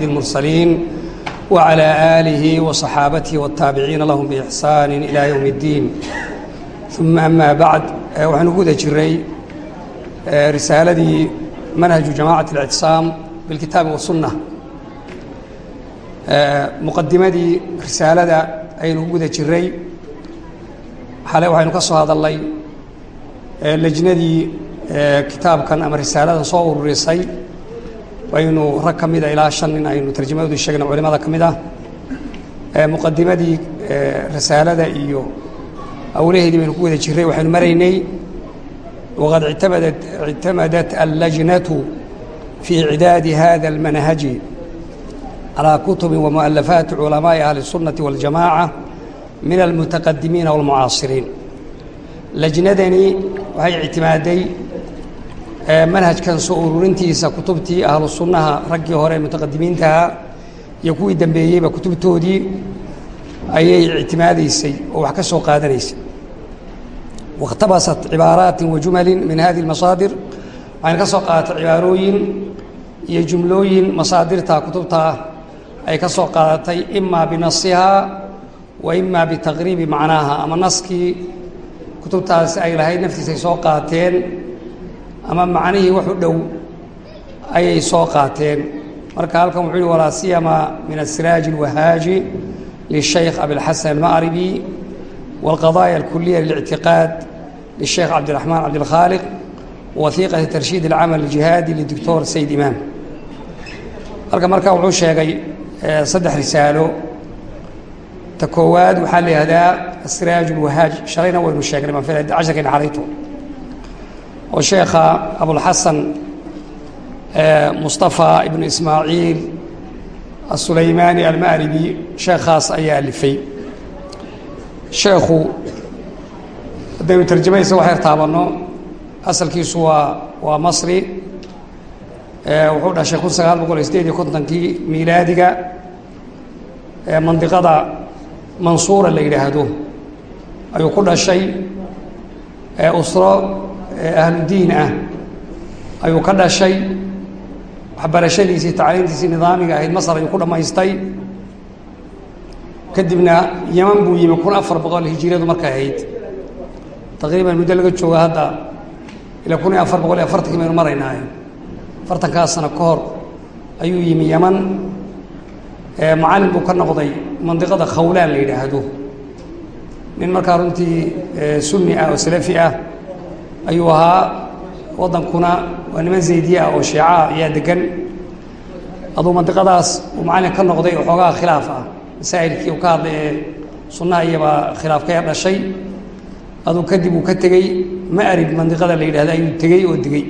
المرسلين وعلى آله وصحابته والتابعين لهم بإحسان إلى يوم الدين ثم أما بعد waxaan ugu guda jiray risaaladii manhaju jamaacaة الاعtisaam biاlkitaabi waالsunة muqadimadii risaalada ayaynu ku guda jiray xale waxaynu ka soo hadalnay lejnadii kitaabkan ama risaaladan soo ururisay aynu rag ka mida ilaa shan nin aynu tarjamadoodu sheegna culimada ka mid ah muqadimadii risaalada iyo awlaheedii baynu ku wada jiray waxaynu maraynay waqad ictamadat ictamadat allajnatu fi icdaadi hada almanhaji calى kutubi wamualafaati culamaaءi ahli الsunaةi waاljamaaca min almutaqadimiina wاlmucaasiriin lajnadani waxay ictimaaday manhajkan soo ururintiisa kutubtii ahlu sunnaha raggii hore mutaqadimiintaha iyo kuwii dambeeyeyba kutubtoodii ayay ictimaadaysay oo wax ka soo qaadanaysay. Waاkhtabasat cibaaraati wajumali min hadi اmasaadir waxayna ka soo qaadatay cibaarooyin iyo jumlooyin masaadirta kutubta ay ka soo qaadatay ima binasihaa wa ima bitaqriibi macnaaha ama naskii kutubtaasi ay lahayd naftiisay soo qaateen ama macnihii wax u dhow ayay soo qaateen marka halkan wuxuu yihi walaa siyama min asiraaji اlwahaaji lishaykh abilxasan alma'ribi wاlqadaaya alkuliya lilictiqaad lishaykh cabdiraxmaan cabdilkhaaliq wahiiqati tarshiid alcamal aljihaadi lidoctor sayd imaam halka marka wuxuu sheegay saddex risaalo ta koowaad waxaa la yihahdaa asiraaj اlwahaaj shalayna waynu sheegnay baan filay casharkayna xalayto oo sheekha abulxasan mustafa ibnu ismaaciil asuleymaani alma'ribi sheekhaas ayaa alifay. Sheekhu haddaynu tarjamaysa wax yar taabanno asalkiisu waa waa masri. Wuxuu dhashay kun sagaal boqol iyo sideed iyo kontonkii miilaadiga mandiqada mansuura la yidhaahdo. Ayuu ku dhashay usro ahludiin ah ayuu ka dhashay. Waxbarashadiisii tacliimtiisii nidaamiga ahayd masar ayuu ku dhammaystay kadibna yeman buu yimi kun afar boqol hijiriyadu markay ahayd. Taqriiban muddo laga jooga hadda ilaa kun iyo afar boqol iyo afartankii baynu maraynaaye afartankaas sano ka hor ayuu yimi yeman macallin buu ka noqday mandiqada khawlaan la yidhaahdo. Nin markaa runtii sunni ah oo salafi ah ayuu ahaa waddankuna waa niman zaydiye ah oo shiica ayaa degan. Aduu mandiqadaas uu macallin ka noqday oo xoogaha khilaaf ah. Masaa'ilkii uu ka hadlay ee sunnaha iyabaa khilaaf ka yar dhashay aduu kadib uu ka tegey ma'rib mandiqada la yidhahda ayuu tegey oo degey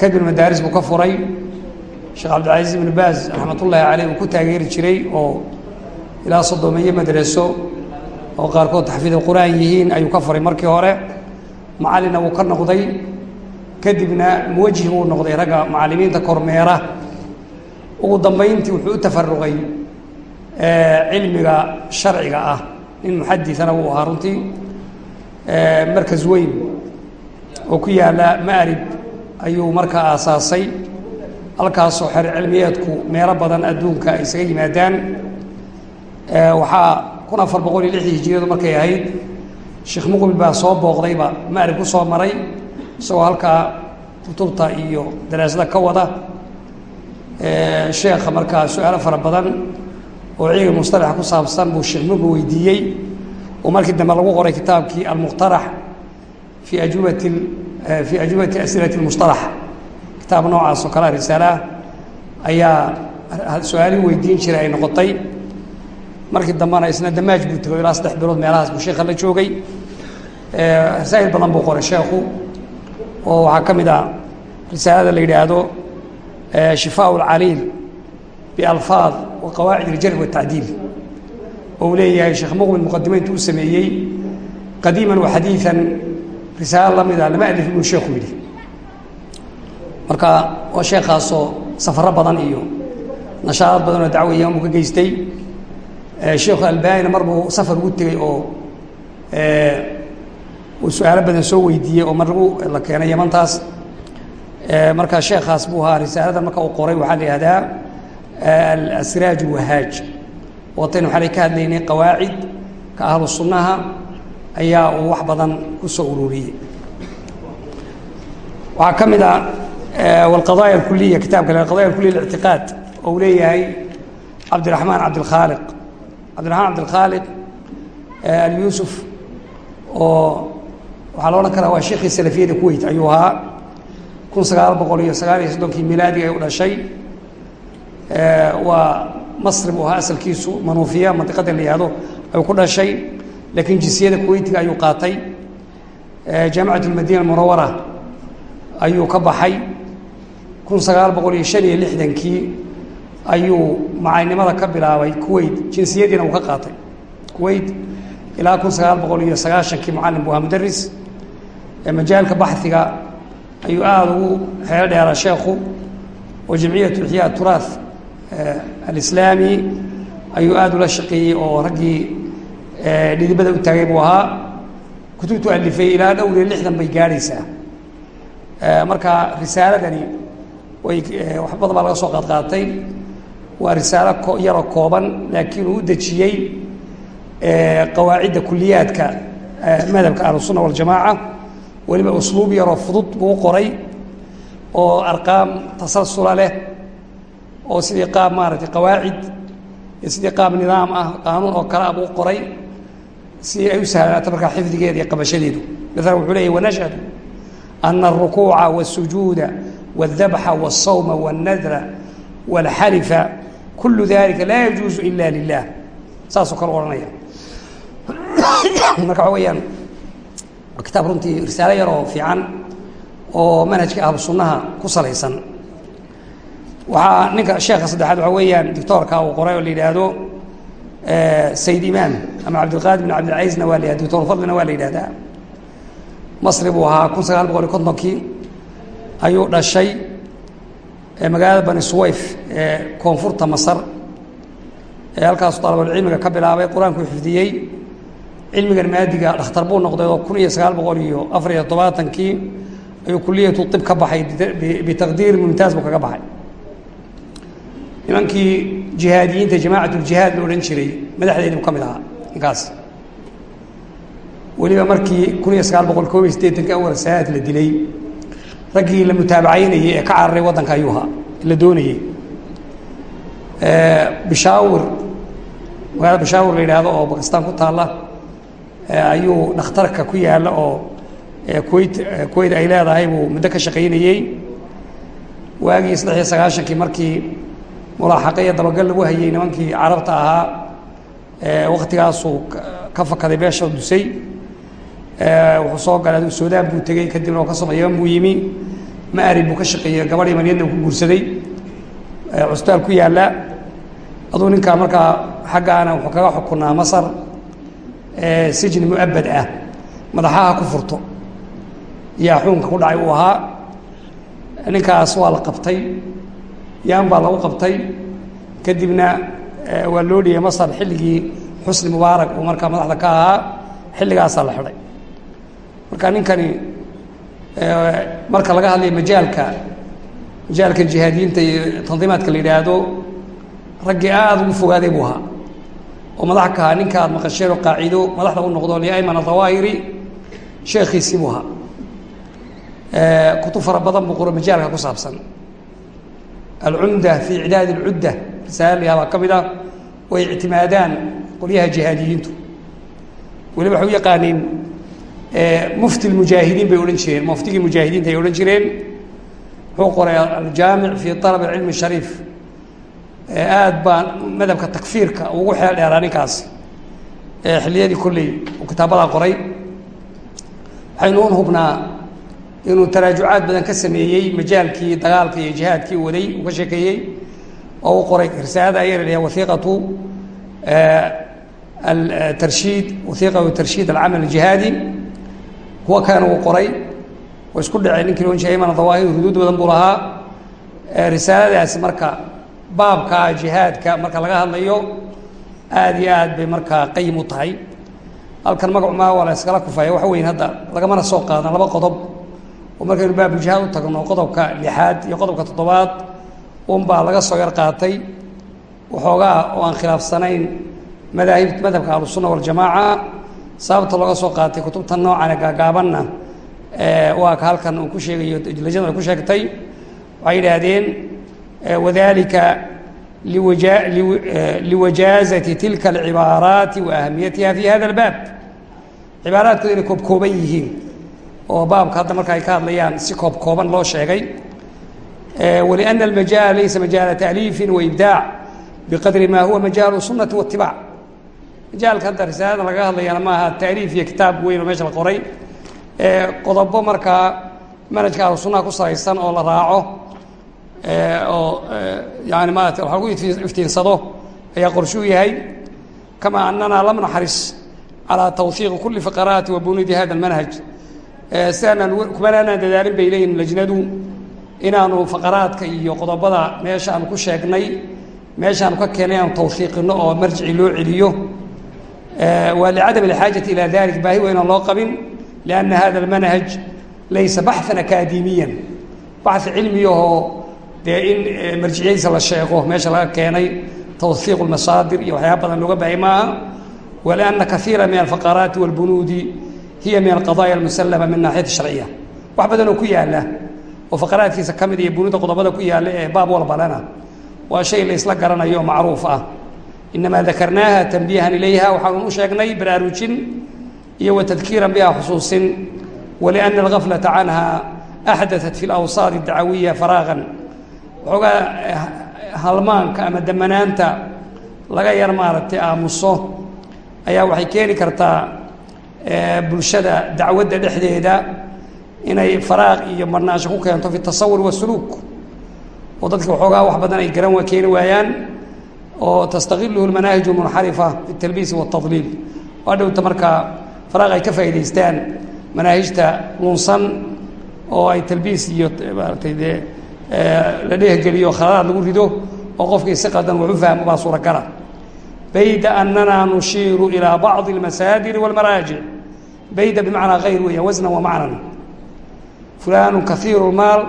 kadib madaaris buu ka furay. Sheekh cabdilcasiis ibnu baaz raxmatullaahi caleyh uu ku taageeri jiray oo ilaa soddomeeye madraso oo qaarkood taxfiidul qur'aan yihiin ayuu ka furay markii hore macallinna wuu ka noqday. Kadibna muwajih buu noqday ragga macallimiinta kormeera. Ugu dambayntii wuxuu u tafaruqay cilmiga sharciga ah. Nin muxadisana wuu ahaa runtii markas weyn oo ku yaalla ma'rib ayuu markaa aasaasay. Halkaasoo xer cilmiyeedku meelo badan adduunka ay isaga yimaadaan. Waxaa kun afar boqol iyo lixdii hijiriyadu markay ahayd sheekh muqbil baa soo booqdayba ma'rib ku soo maray isagoo halkaa kutubta iyo daraasada ka wada. Sheekha markaa su'aalo fara badan oo cilmi mustalaxa ku saabsan buu sheekh muqbil weydiiyey. Oo markii dambe lagu qoray kitaabkii almuqtarax fi ajubati fi ajubati asilati اlmusطalax kitaab noocaas oo kalea risaalaah ayaa su'aalihii weydiin jiray ay noqotay. Markii dambena isna damaaj buu tegay ilaa saddex bilood meelahaas buu sheekha la joogay rasaa'il badan buu qoray sheekhu oo waxaa ka mid ah risaalada la yidhaahdo shifaa اlcaliil bialfaad wa qawaacid iljar watacdiil oo uu leeyahay sheekh muqbil muqadime intu u sameeyey qadiiman wa xadiian risaalo la mida ah, lama alifin buu sheekhu yidhi. Marka waa sheekaasoo safaro badan iyo nashaadad badan oo dacwo iyaan buu ka geystay sheekhu albanina mar buu safar ugu tegey oo su'aalo badan soo weydiiyey oo mar la keenay yamantaas marka sheekaas buu ahaa risaalada marka uu qoray waxaa la ihahdaa alasraaj wahaaj. Watayn waxaan ka hadlaynay qawaacid ka ahlu sunnaha ayaa uu wax badan ku soo ururiyey. Waxaa ka mid ah, a walqadaaya alkuliya kitaabka qadaya kuliya lictiqaad oo uu leeyahay cabdiraxmaan cabdilkhaaliq. Cabdiraxmaan cabdilkhaaliq alyuusuf oo waxaa la odhan karaa waa sheekii salafiyada kuweyt ayuu ahaa. kun sagaal boqol iyo sagaal iyo soddonkii milaadiga ay u dhashay waa masri buu ahaa asalkiisu manuufiya mandiqada la yihahdo ayuu ku dhashay. Laakiin jinsiyada kuweytiga ayuu qaatay. Jaamicat اlmadina munawara ayuu ka baxay. kun sagaal boqol iyo shan iyo lixdankii ayuu macaynimada ka bilaabay kuweyt. Jinsiyadiina uu ka qaatay kuweyt ilaa kun sagaal boqol iyo sagaashankii mucallim buu ahaa mudaris majaalka baxiga ayuu aada ugu xeelo dheeraa sheekhu oo jamciyat ixyaa turaath alislaami ayuu aada ula shaqeeyey oo raggii dhidibada u taagay buu ahaa. Kutubtu alifay ilaa dhowr iyo lixdan bay gaadhaysaa marka risaaladani way wax baa laga soo qaadqaatay. Waa risaalo yaroo kooban laakiin uu u dejiyey qawaacidda kuliyaadka madhabka ahlusunna waljamaaca weliba usluub yaroo fudud buu qoray oo arqaam tasalsula leh oo sidii qaab maaragtay qawaacid iyo sidii qaab nidaam ah qaanuun oo kale ah buu qoray si ay u sahlanaato markaa xifdigeeda iyo qabashadeedu maala wuxuu leeyahy wanashhadu ana alrukuuca wاsujuuda wاldabxa wالsawma wاlnadra wاlxalifa kulu dalika laa yajuuzu ila lilah saasoo kale odhanaya marka waxa weyaan kitaab runtii risaalo yar oo fiican oo manhajka ahlu sunnaha ku salaysan. Waxaa ninka sheekha saddexaad waxaa weeyaan doctoorka uu qoray oo la yidhaahdo sayid imaam ama cabdilqaadir bin cabdilcaizna waa la yihahda doctor fadlina waa la yidhahdaa masri buu ahaa kun sagaal boqol iyo kontonkii ayuu dhashay magaalada bani suwayf ee koonfurta masar. Ee halkaasu dalabulcilmiga ka bilaabay qur'aankuu xifdiyey cilmigan maadiga dhakhtar buu noqday oo kun iyo sagaal boqol iyo afar iyo todobaatankii ayuu kuliyatu ib ka baxay bitaqdiir mumtaaz buu kaga baxay. Nimankii jihaadiyiinta jamaacat la odhan jiray madaxdeedi ka mid ahaa ninkaas. Weliba markii kun iyo sagaal boqol koob iyo siddeetankii awal sanaad la dilay raggii la mutaabacaynayey ee ka cararay waddanka ayuu ahaa la doonayey. Bishaawir magaalada bishaawir la yidhaahdo oo bakistaan ku taalla ayuu dhakhtarka ku yaalla oo kuweyt kuweyt ay leedahay buu muddo ka shaqaynayey waagii saddex iyo sagaashankii markii mulaaxaqo iyo dabagal lagu hayey nimankii carabta ahaa waktigaasuu ka fakaday beesha dusay. Wuxuu soo galay aduu suudaan buu tegey kadibna oo ka soo yaman buu yimi maari buu ka shaqeeyey gabadh yamaniyadna uu ku guursaday. Cusbitaal ku yaalla aduu ninkaa markaa xaggaana wuxuu kaga xukunaa masar sijni muabad ah madaxaha ku furto. Yaa xukunka ku dhacay uu ahaa ninkaas waa la qabtay yaan baa lagu qabtay. Kadibna waa loo dhiyey masar xilligii xusni mubaarak uu markaa madaxda ka ahaa xilligaasaa la xidhay. Marka ninkani marka laga hadlayo majaalka majaalka jihaadiyiinta iyo tandiimaadka la yidhaahdo raggii aada ugu fogaaday buu ahaa oo madax ka ahaa ninka aad maqasheen oo qaacido madaxda u noqdo liaymana dawaahiri sheekhiisii buu ahaa kutub fara badan buu qoro majaalka ku saabsan. Alcumda fi icdaad اlcudda risaala layaha baa ka mid ah way ictimaadaan qolyaha jihaadiyiintu. Weliba waxay u yaqaaniin mufti mujaahidiin bay odhan jireen muftigii mujaahidiinta ay odhan jireen. Wuxuu qoray aljaamic fi alab cilmi shariif aad baa madhabka takfiirka ugu xeel dheeraa ninkaasi xilliyadii kolley uu kitaabadaa qoray. Waxaynu un hubnaa inuu taraajucaad badan ka sameeyey majaalkii dagaalka iyo jihaadkii waday uu ka sheekeeyey oo u qoray. Risaalada ayaa la dhaha waiiqatu tarshiid waiiqatu tarshiid alcamal aljihaadi. Kuwa kalena uu qoray. Oo isku dhacey ninkii loon jiray iman dawaahir huduud badan buu lahaa. Risaaladaasi marka baabka jihaadka marka laga hadlayo aada iyo aad bay markaa qayim u tahay. Halkan magacumaa waa la iskala kufaya wax weyn hadda lagamana soo qaadan laba qodob. Oo markaynu baabujihaad u tagno qodobka lixaad iyo qodobka toddobaad unbaa laga soo yar qaatay. Waxoogaa oo aan khilaafsanayn madaahib madhabka ahlusunna waljamaaca sababta looga soo qaatay kutubta noocan ee gaagaabanna waa ka halkan uu ku sheegayo lajnadu ay ku sheegtay. Waxay yidhaahdeen wadalika liwaja liwajaazati tilka alcibaaraati wa ahamiyatiha fi hada albaab. Cibaaraadkooda inay koobkooban yihiin oo baabka hadda marka ay ka hadlayaan si koob kooban loo sheegay waliana almajaala laysa majaala taaliifin waibdaac biqadri ma huwa majaalu sunati waitibaac majaalka hadda risaalada laga hadlayana maaha taaliif iyo kitaab weyn oo meesha la qoray qodobo markaa manhajka ahlu sunnaha ku salaysan oo la raaco oo yani maarata wax lagu iftiinsado ayaa qorshuu yahay. Kama anana lam naxris calaa tawhiiqi kuli faqaraati wa bunudi hada almanhaj. Sidaanaan kumanaanaan dadaalin bay leeyihiin lajnadu inaanu faqaraadka iyo qodobada meesha ku sheegnay meeshaanu ka keenay aanu tawhiiqino oo marjici loo celiyo. Waa licadam alxaajati ilaa dalik baahi weynaan loo qabin lianna hada almanhaj laysa baxan akaademiyan baxi cilmiyahoo dee in marjiciyadiisa la sheego meesha laga keenay tawhiiq lmasaadir iyo waxyaaba badan looga baahay maaha. Walianna kaiira min alfaqaraati walbunuudi hiya min alqadaaya almusallama min naaxiyati sharciya. Wax badanoo ku yaalla oo faqaraadkiisa ka mid iyo bunuudda qodobada ku yaalla ee baab walbalena waa shay la garanayo macruuf ah. Inamaa dakarnaaha tanbiihan ilayha waxaanu u sheegnay baraarujin iyo wa tadkiiran biha xusuusin. Waliana algaflata canha axdatat fi lawsaad dacawiya faraagan waxoogaa halmaanka ama damanaanta laga yar maaragtay aamuso ayaa waxay keeni kartaa bulshada dacwadda dhexdeeda inay faraaq iyo marnaansho ku keento fi tasawur wasuluuk oo dadka waxoogaa wax badan ay garan keeni waayaan oo tastakiluhu lmanaahij lmunxarifa fi talbiisi waatadliil oo dhowta markaa faraaq ay ka faa'idaystaan manaahijta lunsan oo ay talbiis iyo maaratay dee la dhehgeliyo khaladaad lagu rido oo qofkii si qadan wax fahmo baa suuragala. Bayda anana nushiiru ilaa bacdi almasaadiri walmaraajic bayda bimacnaa hayr weeyaan wasnan wa macnan. Fulaanu kaiiru lmaal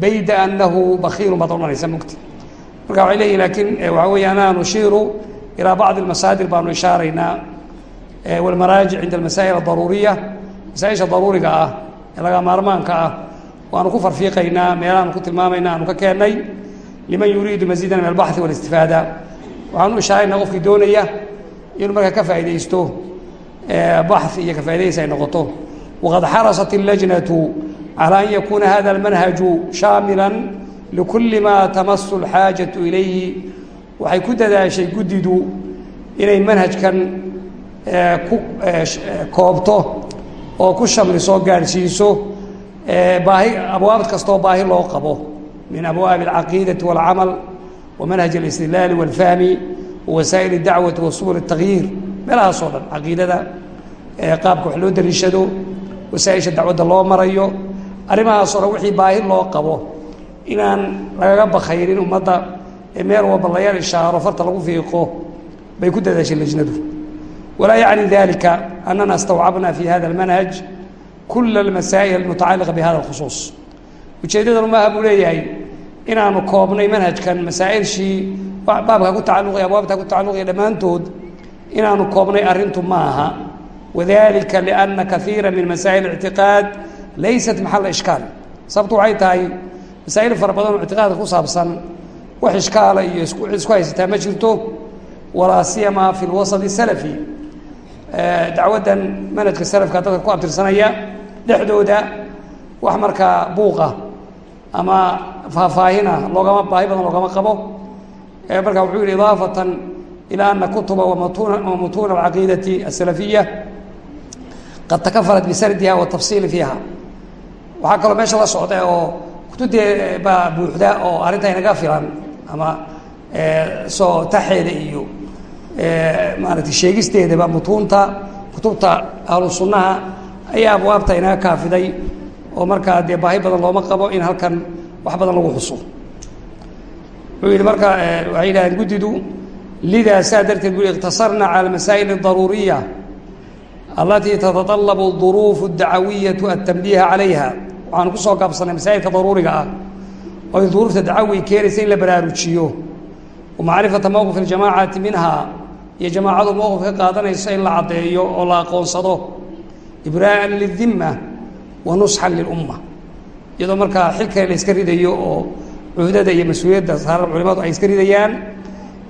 bayda anahu bakiilun baad odhanaysa mugti. Marka waxay leeyihiin laakiin waxaa weeye anana nushiiru ilaa bacdi almasaadir baanu ishaaraynaa. Walmaraajic cinda almasaa'il adaruuriya masaaisha daruuriga ah ee laga maarmaanka ah waanu ku farfiiqaynaa meelaanu ku tilmaamayna aanu ka keennay liman yuriidu masiidan min albaxi walistifaada. Waxaanu ishaaraynaa qofkii doonaya inuu markaa ka faaidaysto baxi iyo ka faa'idaysi ay noqoto. Waqad xarasat illajnatu calى an yakuuna hada almanhaju shaamila likuli ma tamasu alxaajatu ilayhi. Waxay ku dadaashay guddidu inay manhajkan ku koobto oo ku shamliso gaadhsiiso baahi abwaab kastoo baahi loo qabo. Min abwaabi alcaqiidati walcamal wa manhaj alistidlaali walfahmi wa wasaa'il اdacwati wa subul اtagyiir meelahaasoo dhan caqiidada qaabka wax loo daliishado wasaaisha dacwadda loo marayo arrimahaasoo dhan wixii baahi loo qabo. Inaan lagaga bakaynin ummadda ee meel walba la yar ishaaro farta lagu fiiqo bay ku dadaashay lejnadu walaa yacni dalika anana istawcabna fi hada almanhaj kula almasaa'il almutacalliqa bihada alkhusuus ujeeddadanu maaha buu leeyahay inaanu koobnay manhajkan masaa'ilshii baabka ku tacalluqaya abwaabta ku tacalluqaya dhammaantood inaanu koobnay arrintu ma aha wadalika liana kaiira min masaa'il ictiqaad laysat maxalla ishkaal sababtu waxay tahay masaa'il fara badan oo ictiqaadka ku saabsan wax ishkaala iyo isku haysataa ma jirto walaa siyama fi lwasadi salafi dacwaddan manhajka salafka dadka ku abtirsanaya dhexdooda wax markaa buuqa ama faahfaahina loogama baahi badan loogama qabo. Marka wuxuu yihi idaafatan ilى ana kutuba wamutuuna alcaqiidati asalafiya qad takafarat bisardiha watafsiili fiiha. Waxaa kaloo meesha la socda oo kutubtee baa buuxda oo arrinta inaga filan ama soo taxeeda iyo maaragtay sheegisteedaba mutuunta kutubta ahlu ayaa abwaabta inaga kaafiday oo markaa dee baahi badan looma qabo in halkan wax badan lagu xuso. Wuxuu yihi markaa eh, waxay yidhahdeen guddidu lidaa saa darteed bui iqtasarna cala masaa'il اdaruuriya alatii tatadalabu duruufu dacawiyatu atanbiiha calayha. Waxaanu ku soo gaabsanay masaa'ilka daruuriga ah oo duruufta dacawi keenaysa in la baraarujiyo. Macrifata mowqif اljamaacati minha iyo jamaacadu mowqif ka qaadanayso in la caddeeyo oo la aqoonsado ibraa'an lidima wa nusxan lilumma. Iyadoo markaa xilkale la ridayo oo cuhdada iyo mas'uuliyadda saaran culimadu ay iska ridayaan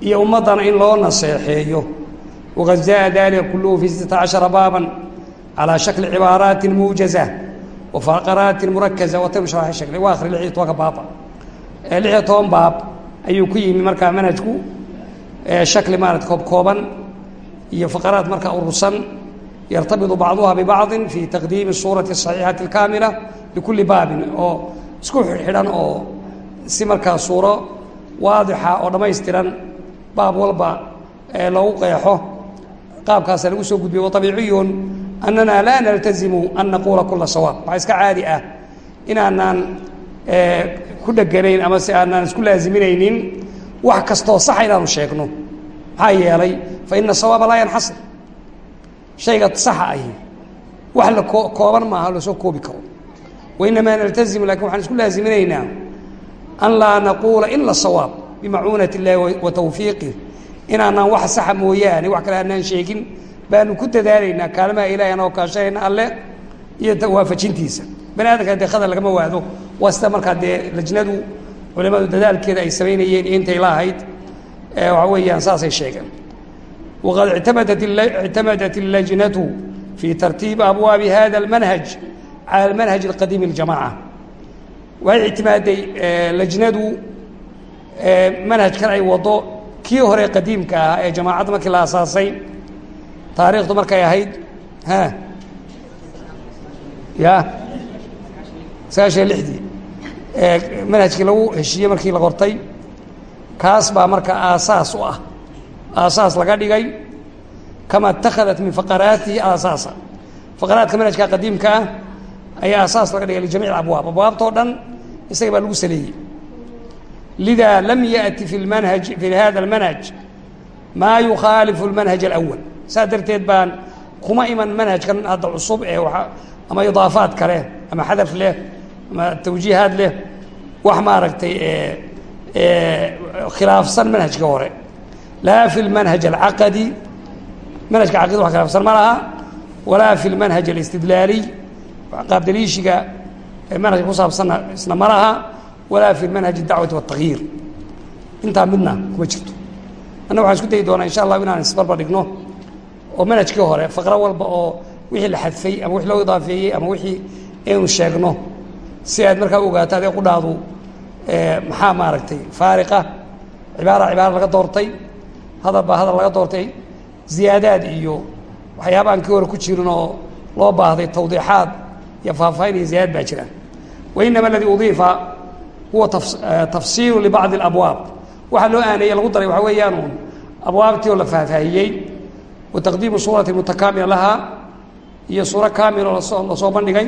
iyo ummaddana in loo naseexeeyo. Waqad jaa dalika kulluhu fi sittata cashara baaban calaa shakli cibaaraati muujaza wa faqaraati murakaza watamu sharaxi shakli waa akhri lix tobanka baaba lix toban baab ayuu ku yimi markaa manhajku shakli maarata koob kooban iyo faqaraad markaa urursan yartabitu bacduha bibacdi fi taqdiimi suurati saxiixati alkaamila likulli baabin oo isku xidhan oo si markaa suuro waadixa oo dhammaystiran baab walba loogu qeexo qaabkaasa lagu soo gudbiyey waطabiiciyun annana laa naltazimu an naquula kula sawaab waxaa iska caadi ah inaanaan ku dheganayn ama si aanaan isku laaziminaynin wax kastoo saxa inaanu sheegno maxaa yeelay fa ina sawaaba laa yanxasir shayga saxa ahi wax la kooban maaha la soo koobi karo. Wainamaa naltazimu laakiin waxaan isku laaziminaynaa an laa naquula ila sawaab bimacuunati illaahi wa tawfiiqih inaanaan wax saxa mooyaane wax kale aanaan sheegin baanu ku dadaalaynaa kaalmaha ilahi anoo kaashanayna alle iyo waafajintiisa. Bani aadamka dee khadar lagama waado waa sida markaa dee lajnadu culimadu dadaalkeeda ay samaynayeen intay lahayd waxa weeyaan saasay sheegeen waqad ictamadat ictamadat illajnatu fi tartiibi abwaabi hada almanhaj cala almanhaj alqadiim اljamaca waxay ictimaaday lajnadu manhajkan ay wado kii hore qadiimka ahaa ee jamaacadda markii la asaasay taariikhdu markay ahayd ha ya sagaashan lixdii manhajkii lagu heshiiyey markii la qortay kaas baa marka aasaas u ah aasaas laga dhigay kama اtakhadat min faqaraatihi aasaasa faqaraadka manhajka qadiimka ah ayaa aasaas laga dhigay lijamiic abwaab abwaabtoo dhan isaga baa lagu saleeyey lida lam yaأti fi manhaj fi hada اlmanhaj maa yukhaalifu اlmanhaj اlأwal saas darteed baan kuma iman manhajkan hadda cusub ee ama idaafaad kale ama xadaf leh ama tawjiihaad leh wax maaragtay khilaafsan manhajka hore laa fi lmanhaj alcaqadi manhajka caqida wax khilaafsan ma laha walaa fi lmanhaj alistidlaaliy qaabdaliishiga manhajka ku saabsanna isna ma laha walaa fi manhaj اdacwati waاtagyiir intaa midna kuma jirto. Anna waxaan isku dayi doonaa insha allah inaan isbarbar dhigno oo manhajkii hore faqro walba oo wixii la xadfay ama wixii loo idaafeeyey ama wixii aynu sheegno si aad markaa u ogaato adee qudhaadu maxaa maaragtay faariqa cibaara cibaara laga doortay hadal baa hadal laga doortay ziyaadaad iyo waxyaaba aan kii hore ku jirin oo loo baahday tawdiixaad iyo faahfaahin iyo ziyaadad baa jiraan wainama aladii udiifa huwa tafsiilu libacdi اlabwaab waxaa loo aaneeye lagu daray waxaa weeyaan uun abwaabtii oo la faahfaahiyey wa taqdiimu suurati mutakaamila lahaa iyo suuro kaamiloo lasoo lasoo bandhigay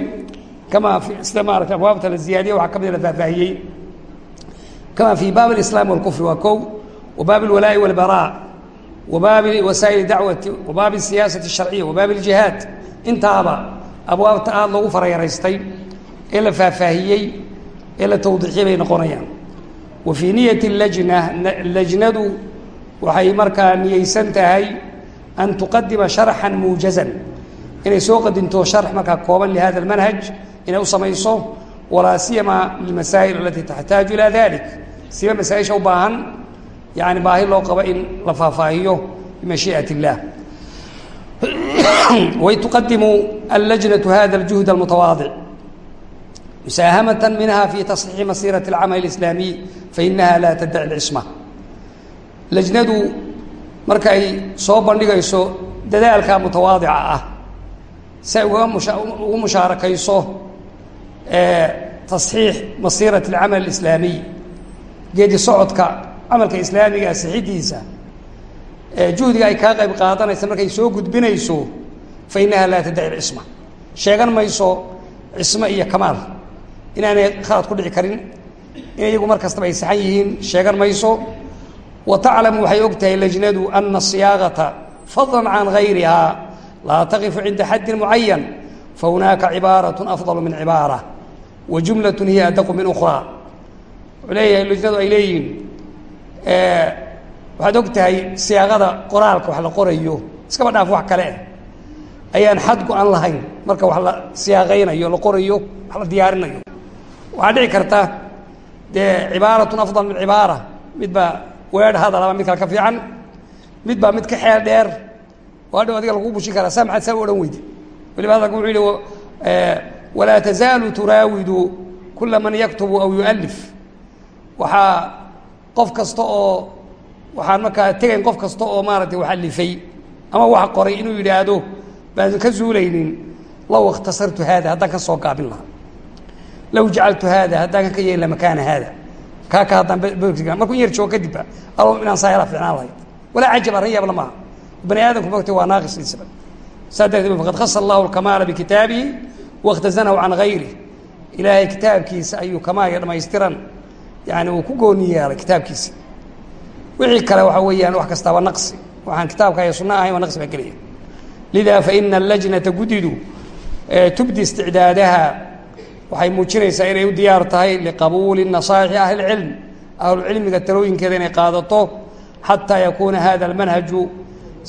kama sida maarata abwaabta la ziyaadiye waxaa ka mida la faahfaahiyey kama fi baab اlislaam wاlkufri waa kow wa baab اlwalaa'i wاlbaraa wa baabi wasaa'il dacwati wa baabi siyaasati الsharciya wa baabi اljihaad intaaba abwaabta aada loogu farayaraystay ee la faahfaahiyey ee la tawdiixiyey bay noqonayaan wa fii niyati lajna lajnadu waxay markaa niyeysan tahay an tuqadima sharxan muujazan inay soo qadinto sharx markaa kooban lihada اlmanhaj inay u samayso walaa siyama lilmasaa'il alati taxtaaju ilaa dalik siba masaaisha u baahan yani baahi loo qabo in la faahfaahiyo bimashiiئat اllah waytuqadimu allajnaةu hada اljuhd اlmutawaadic musaahamaة minha fi taصxiixi masiraة اlcamal اlislaamiy fainaha la tadaci اlcisma lajnadu markay soo bandhigayso dadaalka mutawaadica ah si ay uga musha ugu mushaarakayso tasxiix masiirat alcamal alislaamiy geedi socodka camalka islaamiga sixidiisa juhdiga ay kaa qayb qaadanaysa markay soo gudbinayso fa inaha laa tadaci lcisma sheegan mayso cismo iyo kamaal. Inaanay khalad ku dhici karin in iyagu mar kastaba ay saxan yihiin sheegan mayso. Wa taclamu waxay og lajnadu ana asiyaaqata fadlan can gayrihaa laa taqifu cinda xaddin mucayan fa hunaaka cibaaratu afdalu min cibaara wa jumlatu hiya adaqu min ukhraa. Wuxuu leeyahay lajnadu ay leeyihiin waxaad og tahay siyaaqada qoraalka wax la qorayo iskaba dhaaf wax kale ah ayaan xad go-an lahayn marka wax la siyaaqaynayo la qorayo wax la diyaarinayo. Waxaa dhici karta dee cibaaratun afdal min cibaara. Mid baa weer hadalaba mid kale ka fiican. Mid baa mid ka xeel dheer. Oo hadhow adiga lagu bushin karaa. Saa maxaad saa u odhan weyde waliba hadalka wuxuu yihi walaa tazaalu turaawidu kula man yaktubu aw yualif waxaa qof kasta oo waxaan markaa tegayn qof kasta oo maaratay wax alifay ama wax qoray inuu yidhaahdo baadan ka zuulaynin low ikhtasartu haada haddaan ka soo gaabin lahaa. Low jacaltu haada haddaan kan ka yeeli laha makaana haada kaa ka haddaan markuu in yar joogo kadibba alo inaan saa helaa ficnaan lahayd walaa cajab arrin yaabla maaha. Bani aadamku mogtay waa naaqis isba saa darteed faqad khasa allahu alkamaala bikitaabihi wakhtazanahu can gayri ilaahay kitaabkiisa ayuu kamaaliga dhamaystiran yani uu ku gooni yeelay kitaabkiisa wixii kale waxaa weeyaan wax kastaaba naqsi waxaan kitaabka iyo sunna ahayn waa naqsi baa gelaya lida faina allajnata gudidu tubdi isticdaadaha waxay muujinaysaa inay u diyaar tahay liqabuuli nasaaixi ahli اlcilm ahlucilmiga talooyinkeeda inay qaadato xataa yakuuna hada almanhaju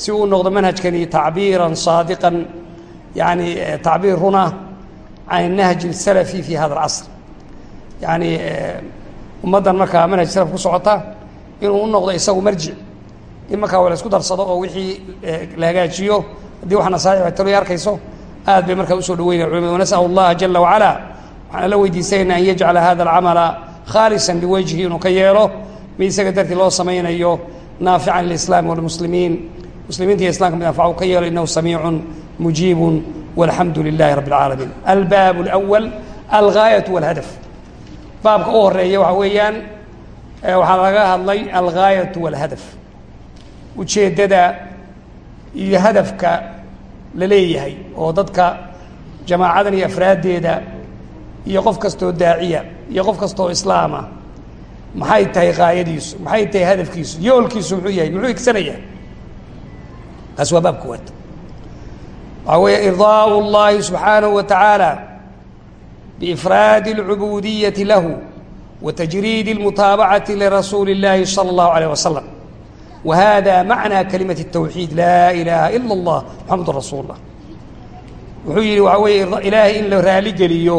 si uu noqdo manhajkani tacbiiran saadiqan yani tacbiir runa can nahji اsalafi fi hada اlcasr yani ummaddan markaa manhaj salaf ku socota inuu u noqdo isagu marjic in markaa wa la isku darsado oo wixii la hagaajiyo haddii wax nasaaix talo arkayso aad bay markaa usoo dhaweynaya culimadu wanasأl اllaha jala wacala waxaan la weydiisanayna an yajcala hada alcamala khaalisa liwajhi inuu ka yeelo mid isaga dartii loo samaynayo naafican lislaami walmuslimiin muslimiinta iyo islamka mid anfaca u ka yeelo inahu samiicu mujiibu walxamdu lilahi rabi اlcaalamiin albaab اlأwal algaayaة wاlhadaf baabka u horreeya waxaa weeyaan waxaa laga hadlay algaayatu walhadaf. Ujeeddada iyo hadafka la leeyahay oo dadka jamaacadan iyo afraaddeeda iyo qof kastoo daaciya iyo qof kastoo islaama maxay tahay kaayadiisu maxay tahay hadafkiisu yoolkiisu muxuu yahay muxuu igsanayaa taas waa baab koowaad waxaa weeye irdaau llahi subxaanahu wa tacaala biifraadi اlcubuudiyati lahu wa tajriidi اlmutaabacati lirasuuli اllahi salى اllahu alayh wasalam wa hada macnaa kalimati الtawxiid laa ilaaha ila اllah muxamadu rasuul اllah wuxuu yihi waxaa weeye ilaahay in la raaligeliyo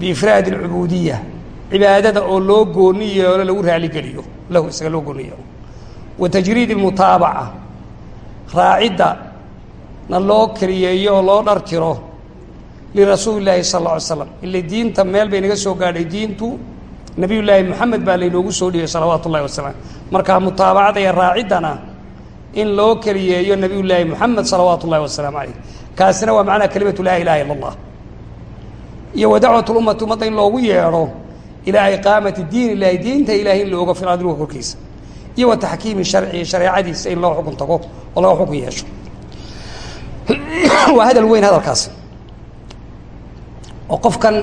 biifraadi alcubuudiya cibaadada oo loo gooni yeelo lagu raaligeliyo lahu isaga loo gooni yeelo wa tajriid almutaabaca raacidda na loo keliyeeyo oo loo dhar tiro lirasuuli llaahi sala alla alay slam diinta meel bay naga soo gaadhay diintu nabiy llaahi baa laynoogu soo dhigay salawaatu ullahi wasalaam markaa mutaabacada iyo raaciddana in loo keliyeeyo nabiy llaahi moxamed salawaatu ullahi wasalaamu caleyh kaasina waa macnaa kelimatu laa ilaha illa allah iyo wa dacwat lummati ummadda in loogu yeedho ilaa iqaamati diin illahi diinta ilahay in looga fil adilga korkiisa iyo wa sharcihi shareecadiisa in loo xukun tago oo laga xukun yeesho waa hadal weyn hadalkaasi oo qofkan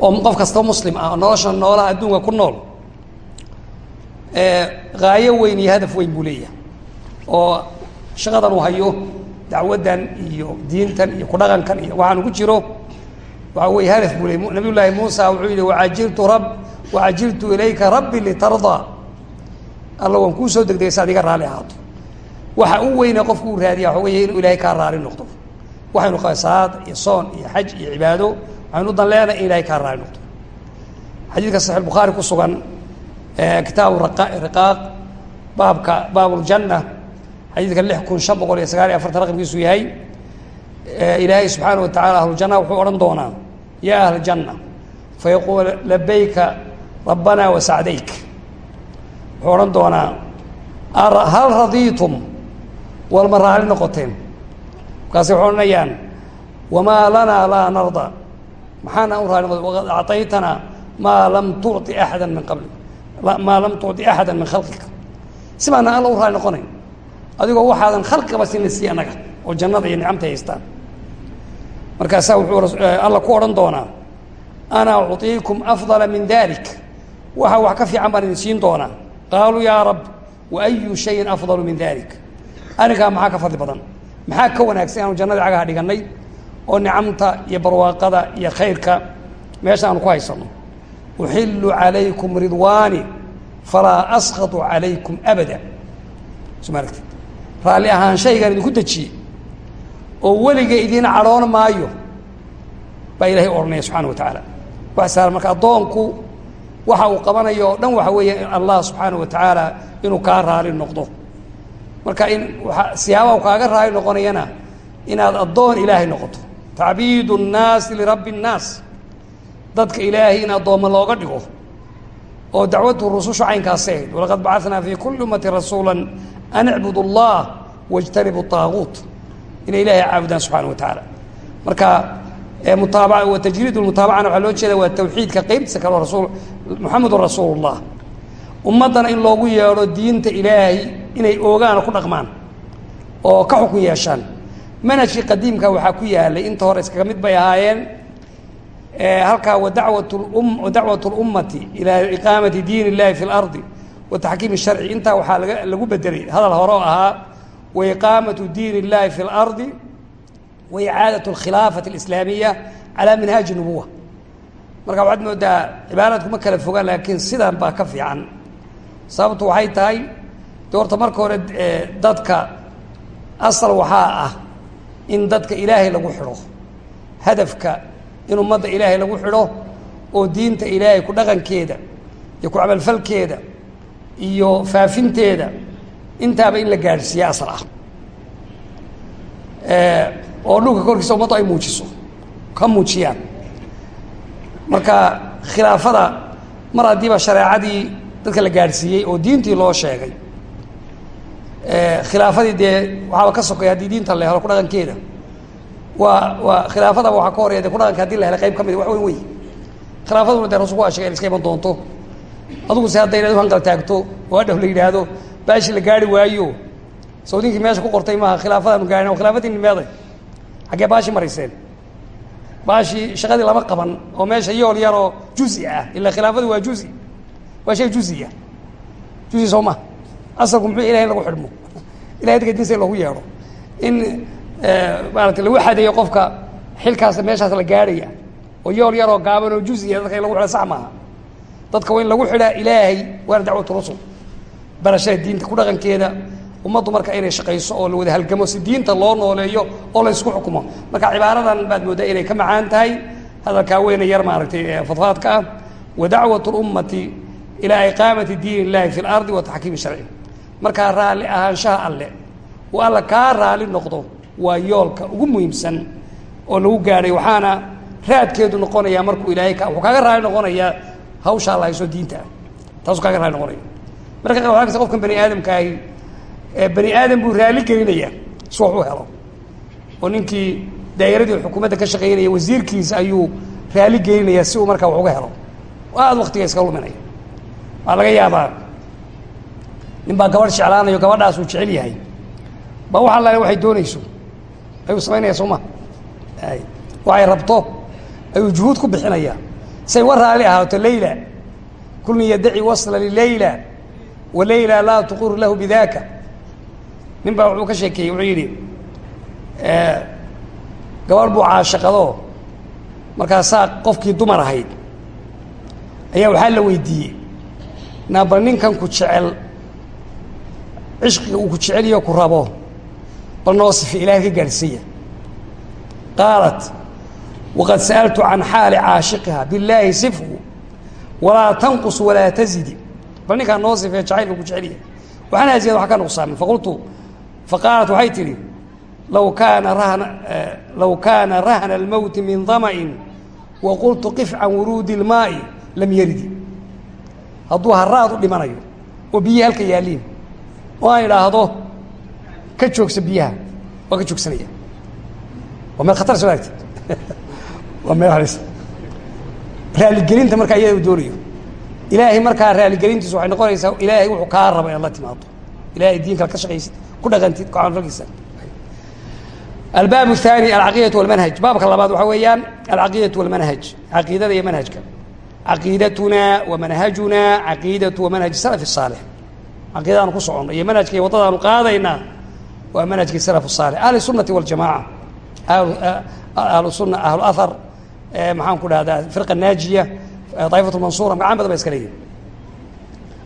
oo qof kasta muslim ah oo nolosha noolaha adduunka ku nool haayo weyn iyo hadaf weyn buu leeyahay. Oo shaqadan uu hayo dacwaddan iyo diintan iyo kudhaqankan iyo waxaanu ku jiro waxaa weeye hadaf buu ley nabiy llaahi muusa wuxuu yihi waajiltu rab wacajiltu ilayka rabbi litardaa. Alla waan kuu soo degdegay saad iga raali ahaato. Waxa u weyne qofku uu raadiya waxa weeye inuu ilaahay kaa raali noqdo. Waxaynu qaba salaad iyo soon iyo xaj iyo cibaado waxaynu u dan leenahay in ilahay kaa raali noqdo xadiidka saxiix bukhaari ku sugan kitaabu riqaaq baabka baabuljanna xadiidka lix kun shan boqol iyo sagaal iyo afartan raqamkiisu yahay ilaahay subxaana wa tacala wuxuu odhan doonaa yaa ahla fayaquul labayka rabbana wa wuxuu odhan doonaa hal radiitum walma raali noqoteen? Markaasay waxay odhanayaan wamaa lanaa laa narda maxaana u raali waqad acطaytana maa lam tuci axada min qabli. Maa lam tuci axada min khalqika. Si baana alla u raali noqonay adigoo waxaadan khalqigaba siinay sii annaga oo jannada iyo nicamta haystaan. Markaasaa wuxuu eh, alla ku odhan doonaa ana uciikum afdala min dalik waxa wax ka fiican baan idin siin doonaa. Qaaluu yaa rab waayu shayin afdalu min dalik arrinkaa maxaa ka fadli badan? Maxaa ka wanaagsan inaanu jannada cagaha dhiganay oo nicamta iyo barwaaqada iyo khayrka meesha aanu ku haysanno uxillu calaykum ridwaani falaa askhatu calaykum abada. Soo ma aragtid? Raalli ahaan shaygaan idinku dejiyey oo weliga idiin cadhoon maayo baa ilahay odhanaya subxana wa tacaala. Wax sahlan marka addoonku waxa uu qabanayo oo dhan waxa weeye allah subxaana wa tacaala inuu kaa raali noqdo. Marka in u kaaga raali noqonayana inaad addoon ilaahay noqoto tacbiidu nnaasi lirabbi nnaas dadka ilaahay in addoomma looga dhigo oo dacwatu rusushu caynkaasi ahayd walaqad bacanaa fi kuli ummati rasuula an icbudu allah wاjtanibu طaaguut inay ilahay caabudaan subxana wa tacaala marka mutaaba tajriid mutaabacana waxaa loo jeeda waa tawxiidka qeybtiisa kaleo rasul muxamedun rasuul اllah ummaddana in loogu yeedho diinta ilaahay inay oogaan oo ku dhaqmaan oo ka xukun yeeshaan manhajkii qadiimka waxaa ku yaalay inta hore iskaga mid bay ahaayeen halkaa wadawat um wadacwat اlummati ilaa iqaamati diin اllahi fi اlardi wa taxkiim الsharci intaa waxaa laga lagu bedelay hadal hore oo ahaa waiqaamatu diin اllahi fi اlardi wa icaadaة اlkhilaafati اlislaamiya calaa minhaaji nubuwa marka waxaad moodaa cibaaraadku ma kala fogaan laakiin sidan baa ka fiican sababtu waxay tahay de horta marka hore dadka asal waxaa ah in dadka ilaahay lagu xidho. Hadafka in ummadda ilaahay lagu xidho oo diinta ilaahay ku dhaqankeeda iyo ku camalfalkeeda iyo faafinteeda intaaba in la gaadhsiiya asal ah. Oo dhulka korkiisa ummaddu ay muujiso ka muujiyaan. Marka khilaafada mar haddiiba shareecadii dadka la gaadhsiiyey oo diintii loo sheegay khilaafadii dee waxaaba ka sokaya haddii diinta la helo ku dhaqankeeda waa waa khilaafadaba waxaa ka horeya de ku dhaqanka haddii la helay qayb ka mid wax weyn wey khilaafaduna dee rasulku waa shegay in iska iman doonto. Adugu se hadda inaad hangal taagto oo adhow la yidhaahdo baashi la gaari waayo. Sawdinkii meesha ku qortay maaha khilaafadaanu gaarin o khilaafadiini meeday. Xaggee baashi marayseen baashii shaqadii lama qaban oo meesha yool yaroo juzi ah ila khilaafadu waa juzi. Waa shay juziya juzi soo ma asalku muxuu ilahay in lagu xidhmo? Ilahay dadka diinsa in loogu yeedho in maarata lagu xadeeyo qofka xilkaas meeshaas la gaadhaya oo yool yaroo gaaban oo juziya dadka in lagu xidha sax maaha. Dadka waa in lagu xidhaa ilaahay waana dacwatu rusul. Barashada diinta ku dhaqankeeda ummaddu marka inay shaqayso oo la wada halgamo si diinta loo nooleeyo oo la ysku xukumo. Marka cibaaradan baad mooddaa inay ka macaan tahay hadalkaa weyne yar maaragtay fadfaadka ah. Wa dacwat اlummati ilaa iqaamati diin illahi fi اlardi wa taxkiimi sharci markaa raalli ahaanshaha alle uu alla kaa raali noqdo waa yoolka ugu muhiimsan oo lagu gaadhay waxaana raadkeedu noqonaya markuu ilaahay wuxuu kaaga raali noqonayaa hawshaa la hayso diinta ah taasuu kaaga raali noqonaya. Marka waa kasta qofkan bani aadamkaahi bani aadam buu raali gelinaya si wax u helo oo ninkii daa'iradii xukuumadda ka shaqaynaya wasiirkiisa ayuu raali gelinaya si uu markaa wax uga helo. Aada waktiga iska luminaya. Waxaa laga yaabaa nin baa gabadh jeclaanayo gabadhaas uu jecel yahay. Ba wax allaale waxay doonayso. Ayuu samaynaya soo ma? Ay waxay rabto ayuu juhuud ku bixinaya say wa raali ahaato layla. Kulni yadaci wasla lilayla wa layla laa tuquru lahu bidaka nin baa wuxuu ka sheekeeyey wuxuu yidhi gabadh buu caashaqado. Markaasaa qofkii dumar ahayd. Ayaa waxaa la weydiiyey. Naa bal ninkan ku jecel cishqiga uu ku jeceliyo ku rabo. Bal noo sifi ilahay ka gaadhsiiya qaalat waqad sa'altu can xaali caashiqiha billaahi sifhu walaa tanqus walaa tazidi bal ninkaan noo sifee jacaylka ku jecelyahay waxaana aziyad wax ka nuqsaamin faqultu faqaalat waxay tidhi law kaana rahna law kaana rahna almowti min dama'in wa qif can wuruudi اlmaa'i lam yaridi. Hadduu haraad u dhimanayo oo biyihi halka yaalliin oo aan idhaahdo ka joogsa biyaha waa ka joogsanaya waa meel khatar soo aragtid waa meel halis raaligelinta markaa iyada u doonayo ilaahay markaa raaligelintiisu waxay noqonaysaa ilaahay wuxuu kaa raba inaad la timaado ilahay diin kale ka shaqaysid ku dhaqantid ku camalfalkiisa albaab الثاني alcaqiidaة والmanhaj baabka labaad waxaa weeyaan alcaqiidaة والmanhaj caqiidada iyo manhajka caqiidatuna wamanhajuna caqiidaة wamanhaj salaf الصaalح caqiidadaanu ku soconno iyo manhajka iyo waddadaanu qaadaynaa waa manhajkii salaf saalix ahli sunati waljamaaca eh, ahlu sunna ahlu ahar eh, maxaan ku dhahdaa firqa naajiya eh, daifat lmansuura magacaan badan ba iska leeyihiin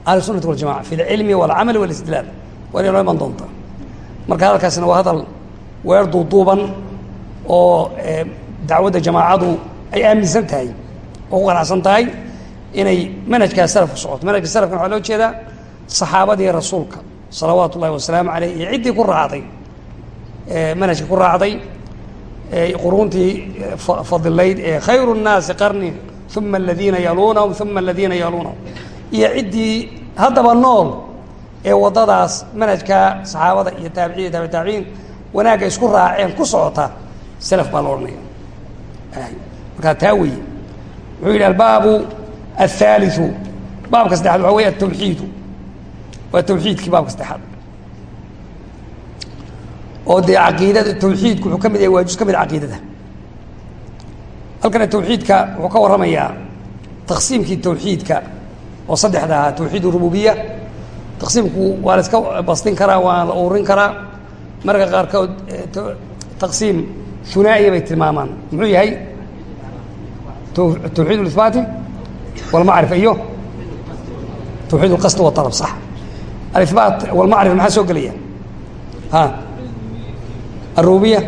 ahlu sunati waljamaca fi lcilmi walcamali walistidlaal waa inay noo iman doonta. Marka hadalkaasina waa hadal weer duuduuban oo dacwadda jamaacadu ay aaminsan tahay oo ku qanacsan tahay inay manhajkaas salaf ku socoto manhajka salafkan waxaa loo jeedaa saxaabadii rasuulka salawaatu ullahi wasalaamu caleyh iyo ciddii ku raacday manhajka ku raacday quruuntii fadilayd ee khayru الnaasi qarni uma aladiina yaluunahum uma aladiina yaluunahum iyo ciddii haddaba nool ee waddadaas manhajka saxaabada iyo taabiciya taabi taabiciin wanaagga isku raaceen ku socota salaf baa la odhanaya markaa taa weeye wuxuu yidhi albaabu الثالث baabka saddexaad waxa wey التwxiidu waa twxiidkii baabka saddexaad oo dee caqiidada tawxiidku wuxuu ka mid yahay waa juz ka mid a caqiidada halkana tawxiidka wuxuu ka warramayaa taqsiimkii tawxiidka oo saddexda ahaa tawxiid rububiya taqsiimku waa la iska bastin karaa waa la urin karaa marka qaarkood taqsiim hunaa'iya bay tilmaamaan muxuu yahay tawxiid اlisbaati walmacrifa iyo tawxiid اlqasd waطalab sax albaat walmacrif maxaa soo gelaya a arubiya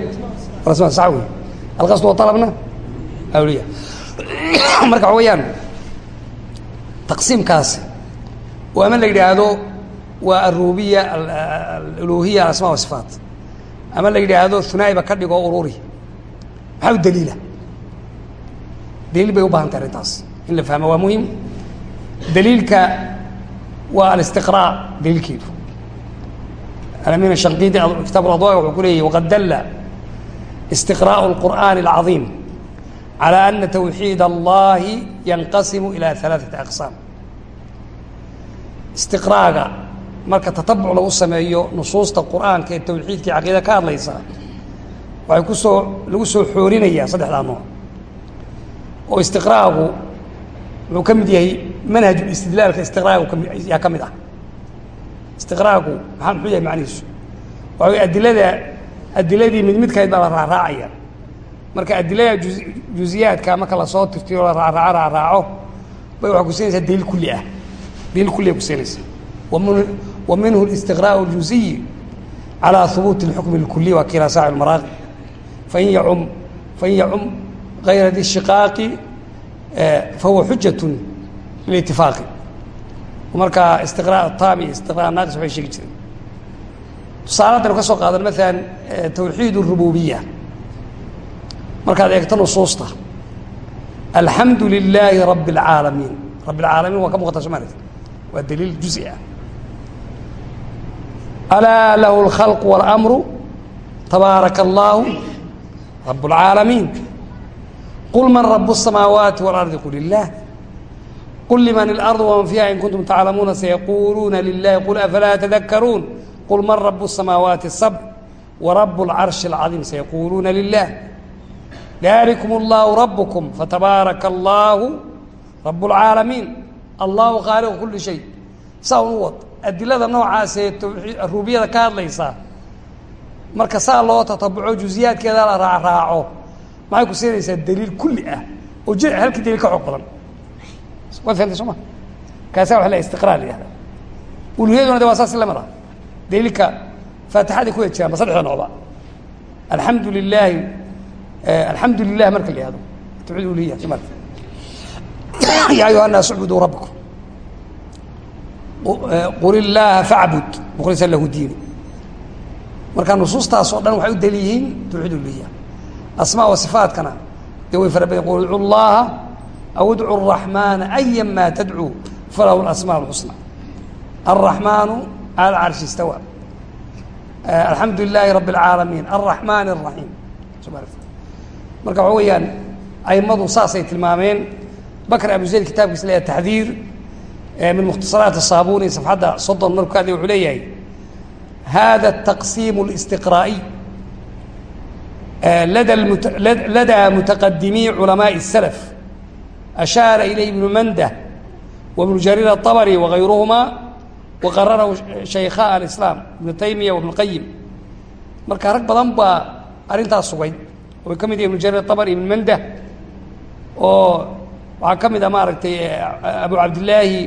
sa wey alqasd waalabna awliya marka waxa weyaan taqsiimkaasi oo ama la yidhaahdo waa arubiya aluhiya alasma wasifaat ama la yidhaahdo unaa'iba ka dhigo ururi maxaa u daliila daliil bay u baahantay arrintaas in la fahmo waa muhiim daliilka waa alistiqraa daliilkeedu alamin shanqidi kitaab اladwa wuxuu ku leeyahy waqad dalla istiqraaءu اlqur'ani اlcaظiim calى ana twxiid allahi yanqasimu ilى ثalaaثati aqsaam istiqraaga marka tatabuc lagu sameeyo nusuusta qur'aanka ee tawxiidkii caqiida ka hadlaysa waxay kusoo lagu soo xoorinayaa saddexdaa nooc oo istiqraagu wuxuu ka mid yahay manhaj istidlaalka istiqraagu kami yaa ka mid ah istiqraagu maxaa muxuu yahay macnihiisu waxa way adilada adiladii mid midkayd baa la raaraacaya marka adilada ju juziyaadka marka lasoo tirtiyo la raaraaco raaraaco bay waxay kusiinaysaa daliil kulli ah daliil kulli ay kusiinaysaa wamin wa minhu اlistiqraaء اljuziyi calى hubuuti اlxukm اlkuliy waa kiila saaci lmaraaqi fain yacum fain yacum gayra di shiqaaqi fahuwa xujaة lilitifaaqi marka istiqrاء tam iyo istiqrاء naaqis waxay sheegi jireen tusaale haddaynu ka soo qaadan maalan tawxiid الrububiya markaad eegto nusuusta alxamdu lilaahi rabi اlcaalamiin rabi اlcaalamiin waa ka muuqata somalit waa daliil juزi ah alaa lahu اlkhalq wاlamru tabaaraka اllahu rab اlcaalamiin qul man rab الsamaawaati wاlardi qul ilah qul liman اlarض wman fiiha in kuntum taclamuuna sayaquluuna lilahi qul afalaa tadakaruun qul man rab الsamaawaati الsabc wrab اlcarshi اlcadiim sayaquluuna lilah dalikum اllahu rabkm fatabaaraka اllahu rab اlcaalamiin allahu khaaliqu kuli shay saa un u wad adilada noocaasee rubiyada ka hadlaysaa marka saa loo tatabuco juziyaadkeeda la raacraaco maxay ku siinaysaa daliil kulli ah oo j halkii daliil ka xoog badan waad fahamtay soo ma kaasa waa la istiqraa la yihahda uluhiyaduna de waa saas lamid ah daliilka faatixadii kuwa jiraan ba saddexda noocba alxamdu lilaahi alxamdu lilah marka la yihahdo tawxiid uluhiya soo marka ya ayuha الnaas اcbuduu rabkum qul illaaha facbud mukhlisa lahu diini marka nusuustaas oo dhan waxay u dali yihiin tawxiid uluhiya asmaa wa sifaatkana dee way fara badan qul idcu llaha aw idcu الraxmaana aya ma tadcuu falahu اlasmaa اlxusna الraxmaanu cala carshi istawa alxamdu lilaahi rabi اlcaalamiin الraxmaan الraxiim marka waxa weeyaan aimadu saasay tilmaameen bakr abu zayd kitaabkiisa leeyahay taxdiir min mukhtasaraat الsaabuni safxadda soddon markuu ka hadlay wuxuu leeyahay hada الtaqsiim الاstiqraa'iy lada ladaa mutaqadimii culamaaءi الslf ashaara ilayh ibnu mandah wibnu jariir الطabri wagayruhuma waqararahu shaykha alislaam ibnu taymiya wibnu qayim marka rag badan baa arrintaas sugay oo ka mid yahay ibnu jariir الطabri ibn mandah oo waxaa ka mid a maaragtay abu cabdillaahi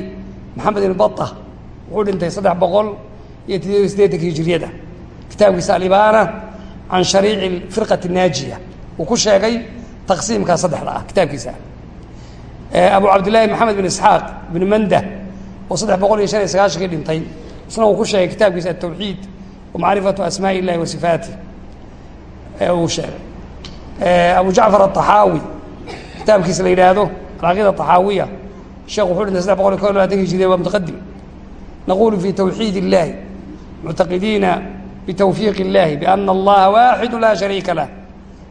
maxamed ibn bata wuxuu dhintay saddex boqol iyo toddobiyo siddeetanka hijiriyada kitaabkiisa alibaana can shariici firqati naajiya uu ku sheegay taqsiimkaa saddexda ah kitaabkiisa abu cabdilaahi maxamed bin isxaaq bin manda oo saddex boqol iyo shan iyo sagaashankii dhintay. Isna uu ku sheegay kitaabkiisa atawxiid macrifatu asmaa illahi wa sifaatih uu sheegay. Abu jacfar aaxaawi kitaabkiisa la yidhaahdo alcaqiida axaawiya sheekh wuxuu dhintay saddex boqol iyo kow labatankii jiriya waa mutaqadim naqulu fi tawxiid illahi muctaqidiina bitawfiiq illahi biana allaha waaxidu laa shariika lah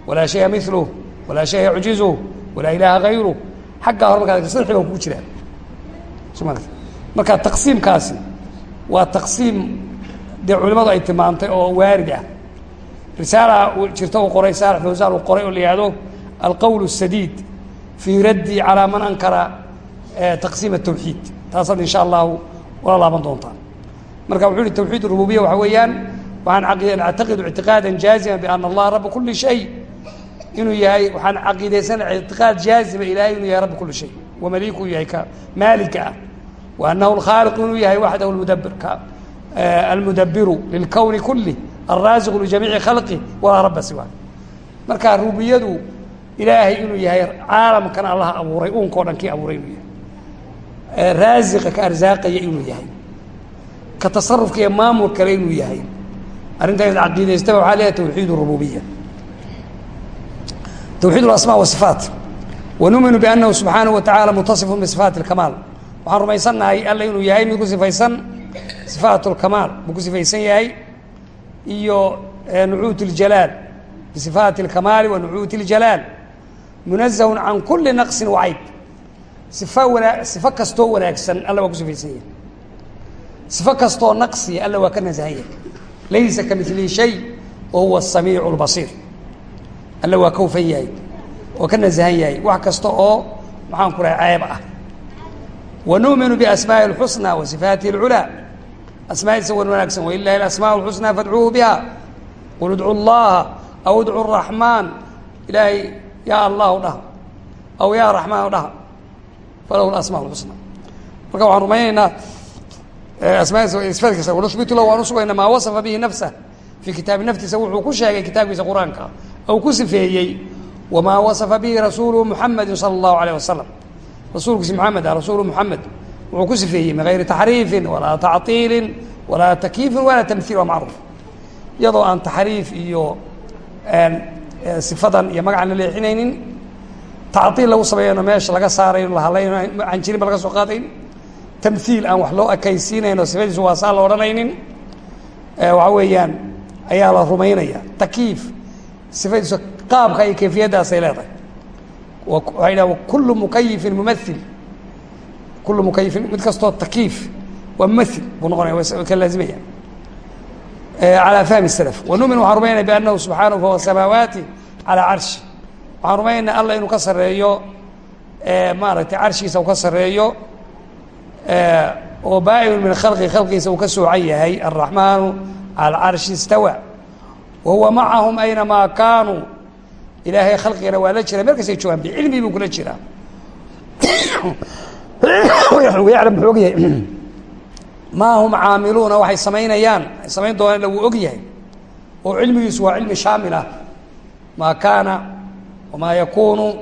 walaa shaya milh walaa shaya ycjizh walaa ilaaha gayruh xaggaa hor markaa sadexii baa kugu jiraan marka taqsiimkaasi waa taqsiim dee culimadu ay tilmaantay oo waarid ah risaala jirta uu qoray saalax fawsaan uu qoray oo la yihahdo alqowl الsadiid fii raddi calaa man ankara taqsiim الtawxiid taasaad insha allahu wala laaban doontaan marka wuxuu yihi tawxiid rububiya waxa weeyaan waxaan actaqidu ictiqaada jaazima biana allaha raba kuli shay inuu yahay waxaan caqiidaysana ictiqaad jaazima ilahay inuu yahay rabbi kuli shay. Wamaliku yahay ka maalika ah. Wa anahu alkhaaliq inuu yahay waxdahu mudabir ka. Almudabiru lilkowni kulih alraasiqu lijamiici khalqih walaa raba siwa marka rububiyadu ilaahay inuu yahay caalamkan allaha abuuray uunkao dhan kii abuuray inuu yahay. Raasiqa ka arsaaqaya inuu yahay. Ka tasarufka iyo maamul kale inuu yahay. Arrintaas caqiidaystaba waxaa leeyahay tawxiid rububiya twxiid اasmاء wصifaat wanuminu banahu subxaanaه wa taعala mutasifun bصifaat اkamaal waxaan rumaysannahay alla inuu yahay mid ku sifaysan صifaat اlkamaal buu ku sifaysan yahay iyo nucuut اljalaal bصifaati اlkamaali wa nucuut اljalaal munazahun can kuli naqصi wacayb ifa wana sifo kastoo wanaagsan alla waa ku sifaysan yahay sifo kastoo naqsiya alla waa ka nasahan yahay laysa kamilihi shay wa huwa الsamiic اlbasiir alle waa ka hufan yahay oo ka nasahan yahay wax kasta oo maxaan ku rahay ceeb ah wa nu'minu biasmaaءi اlxusnى wa sifaatihi اlculaa asmaadiisa wan wanaagsan walilahi alasmaaء اlxusnى fadcuuhu biha qul idcu اllaha aw idcu الraxmaan ilaahay yaa allahu dhaha aw yaa raxmaan dhaha falahu asmaء اlxusnى marka waxaan rumaynaynaa asmaadiisa sifaadkiisa wanusbitu lahu waan usugayna maa wasafa bihi nafsah fii kitaabi naftiisa wuxuu ku sheegay kitaabkiisa qur-aanka ou ku sifeeyey wamaa wasafa bihi rasuulu muxamedi sala allahu alayh wasalam rasuulkiisi maxamed ah rasuulu muxamed wuxuu ku sifeeyey min gayri taxriifin walaa tactiilin walaa takyiifin walaa tamhiil waa macruuf. Iyadoo aan taxriif iyo eh, sifadan iyo magacan la leexinaynin tactiil lagu sameeyano meesha laga saarayn la hadlayno aan jirinba laga soo qaadayn. Tamhiil aan wax loo akaysiinayno sifadiisu waa saa la odhanaynin. Eh, Waxaa weeyaan ayaa la rumaynaya. Takyiif sifadiisu qaabka iyo kayfiyaddaasay leedahay waxay dhaha kullu mukayifin mumathil kullu mukayifin mid kastoo takiif waa mumathil buu noqonaya ka laazimaya calaa fahmi salaf wanumin waxaan rumaynaya biannahu subxaanahu fahuwa samaawaati calaa carshi waxaan rumaynaya allah inuu ka sarreeyo maaragtay carshigiisa uu ka sarreeyo oo baa-inun min khalqi khalqigiisa uu ka soocan yahay alraxmaanu cala carshi istawa wa huwa macahum aynamaa kaanuu ilaahay khalqigana waa la jira meel kastay joogaan bicilmi buu kula jiraa og yahay maa hum caamiluuna waxay samaynayaan ay samayn doonaan wuu og oo cilmigiisu waa cilmi shaamil ah maa kaana wamaa yakuunu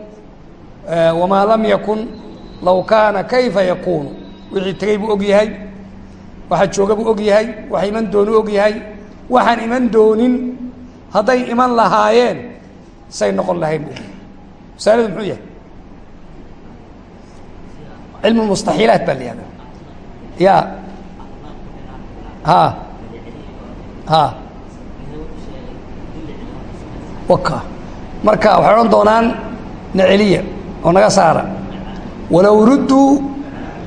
wamaa lam yakun law kaana kayfa yakuunu wixii tegey buu og yahay jooga buu og waxa iman doonu og waxaan iman doonin hadday iman lahaayeen say noqon lahayn masaaladu muxuu yahay? Cilmu mustaxiilaat baa la ya. Ha. Ha. Waka marka waxay odhan doonaan naceliya oo naga saara. Walow rudduu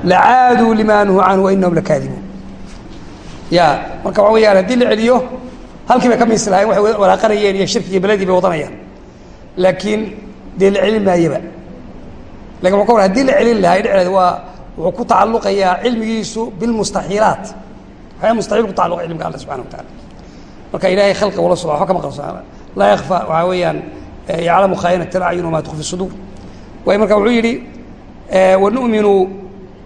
lacaaduu limaa nuhu canhu wainahum lakaadibuun ya. Marka waxa weyaan haddii la celiyo halkii bay ka miisi lahayen waxay walaaqanayeen iyo shirki iyo beledii bay wadanayaan. Laakiin dee la celin maayaba. Lakin wa ka war haddii la celin lahaa dheceed waa wuxuu ku tacalluqayaa cilmigiisu bilmustaxiilaat. Waxyaa mustaxiil ku tacaluqa cilmiga alla subxana wa taala. Marka ilahay khalqiga wala socda waxba kama qarsoona laa yakfa waxaa weeyaan yaclamu khaa'inat alacyun wamaa tukfi suduur waay marka wuxuu yidhi wanu'minu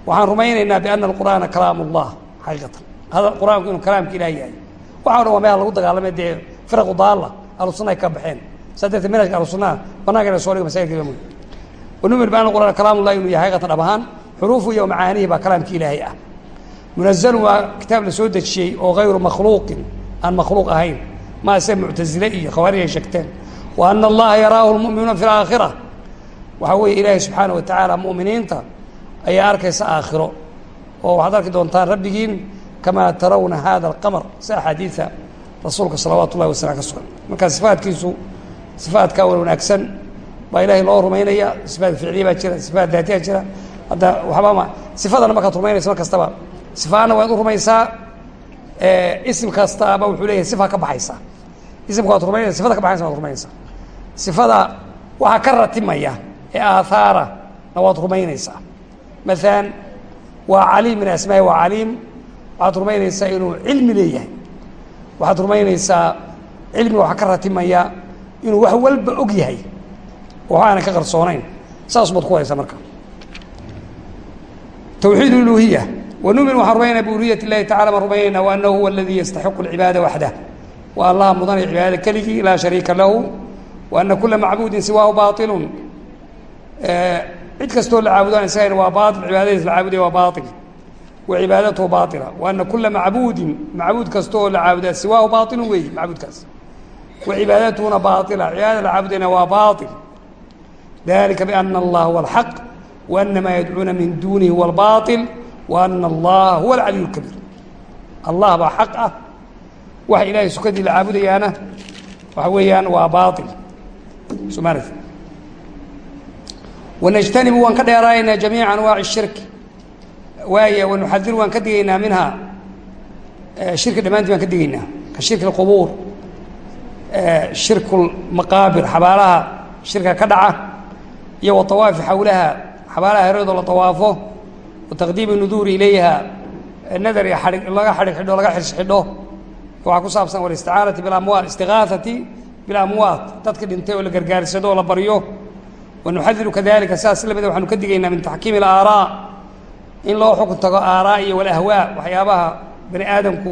waxaan rumaynaynaa biana alqur'aana kalaam اllah xaqiiqatan qur'aanku inuu kalaamka ilaah yahay waxa o dhan waa meel lagu dagaalamay dee firaqu daalla ahlu sunna ay ka baxeen. Saa darteed manhajka ahlu sunnaha banaanka ina soo dhiga masaajidka imam wanumin bi ana qur'aan kalaamullahi inuu yahay haqiqatan dhab xuruufu iyo macaanihi baa kalaamka ilaahay ah. Munazalun waa kitaab la soo dejiyey oo hayru makhluuqin aan makhluuq ahayn. Maa se muctazile iyo khawaarij ay sheegteen. Wa ana allaha yaraahu lmu'minuuna fi laakhira waxaa weeye ilaahay subxaana wa tacaala mu'miniinta ayaa arkaysa aakhiro. Oo waxaad arki doontaan rabbigiin kamaa tarawna hada alqamar si axaadiida rasuulka salawaatu ullahi wasalam ka sugan marka sifaadkiisu sifaadka wan wanaagsan baa ilaahay loo rumaynaya sifaad ficliya baa jira sifaad daatiya jira hadda waxbama sifadana markaad rumaynaysa mar kastaba sifaana waad u rumaysaa ism kastaaba wuxuu leeyahay sifa ka baxaysa ismka waad rumaynaysa sifada ka baxaysa waad rumaynaysaa sifada waxaa ka ratimaya ee aathaara na waad rumaynaysaa maalan waa caliim min asmaahi waa caliim waxaad rumaynaysaa inuu cilmi leeyahay. Waxaad rumaynaysaa cilmiga waxaa ka ratimaya inuu wax walba og yahay. Oo aanan ka qarsoonayn. Saas baad ku haysaa marka. Twxiid uluhiya wanumin waxaan rumaynaa biuluhiyat اllahi tacala baan rumaynayna wa huwa aladii yastaxiqu اlcibaada waxdah wa allaha mudanay cibaadada keligii laa shariika lahu. Wa kula macbuudin siwaahu bailun cid kastoo la caabudo aan isagayna waa bail cibaadadiis la caabudaya waa bail wacibaadatuhu baaila waana kula macbuudin macbuud kasta oo la caabudaa siwaahu baailu weeye macbuudkaas. Wacibaadatuhuna baaila cibaadada la caabudayna waa baail dalika biana allaha huwa alxaq wa ana maa yadcuuna min duunihi huwa albaail wa ana allaha huwa alcaliy اkabiir allah baa xaq ah waxa ilaahay sukadii la caabudayaana waxa weeyaan waa baail somaarata wanajtanibu waan ka dheeraanaynaa jamiica anwaaci shirki waaya wanuxadir waan ka digaynaa minhaa shirki dhammaanti baan ka digaynaa ka shirki اqubuur shirk maqaabir xabaalaha shirka ka dhaca iyo waawaafi xawlaha xabaalaha hareedoo la awaafo wataqdiimi nuduuri ilayha nadar iyo ai laga xadhig idho laga xirsh xidho waxaa ku saabsan walisticaanati bilamwaal istigaaati bilamwaat dadki dhintay oo la gargaarsado oo la baryo wanuxadiru kadalika sidaas lamida waxaanu ka digaynaa min taxkiimi اlaaraa in loo xukun tago aaraa iyo walahwaa waxyaabaha bani aadamku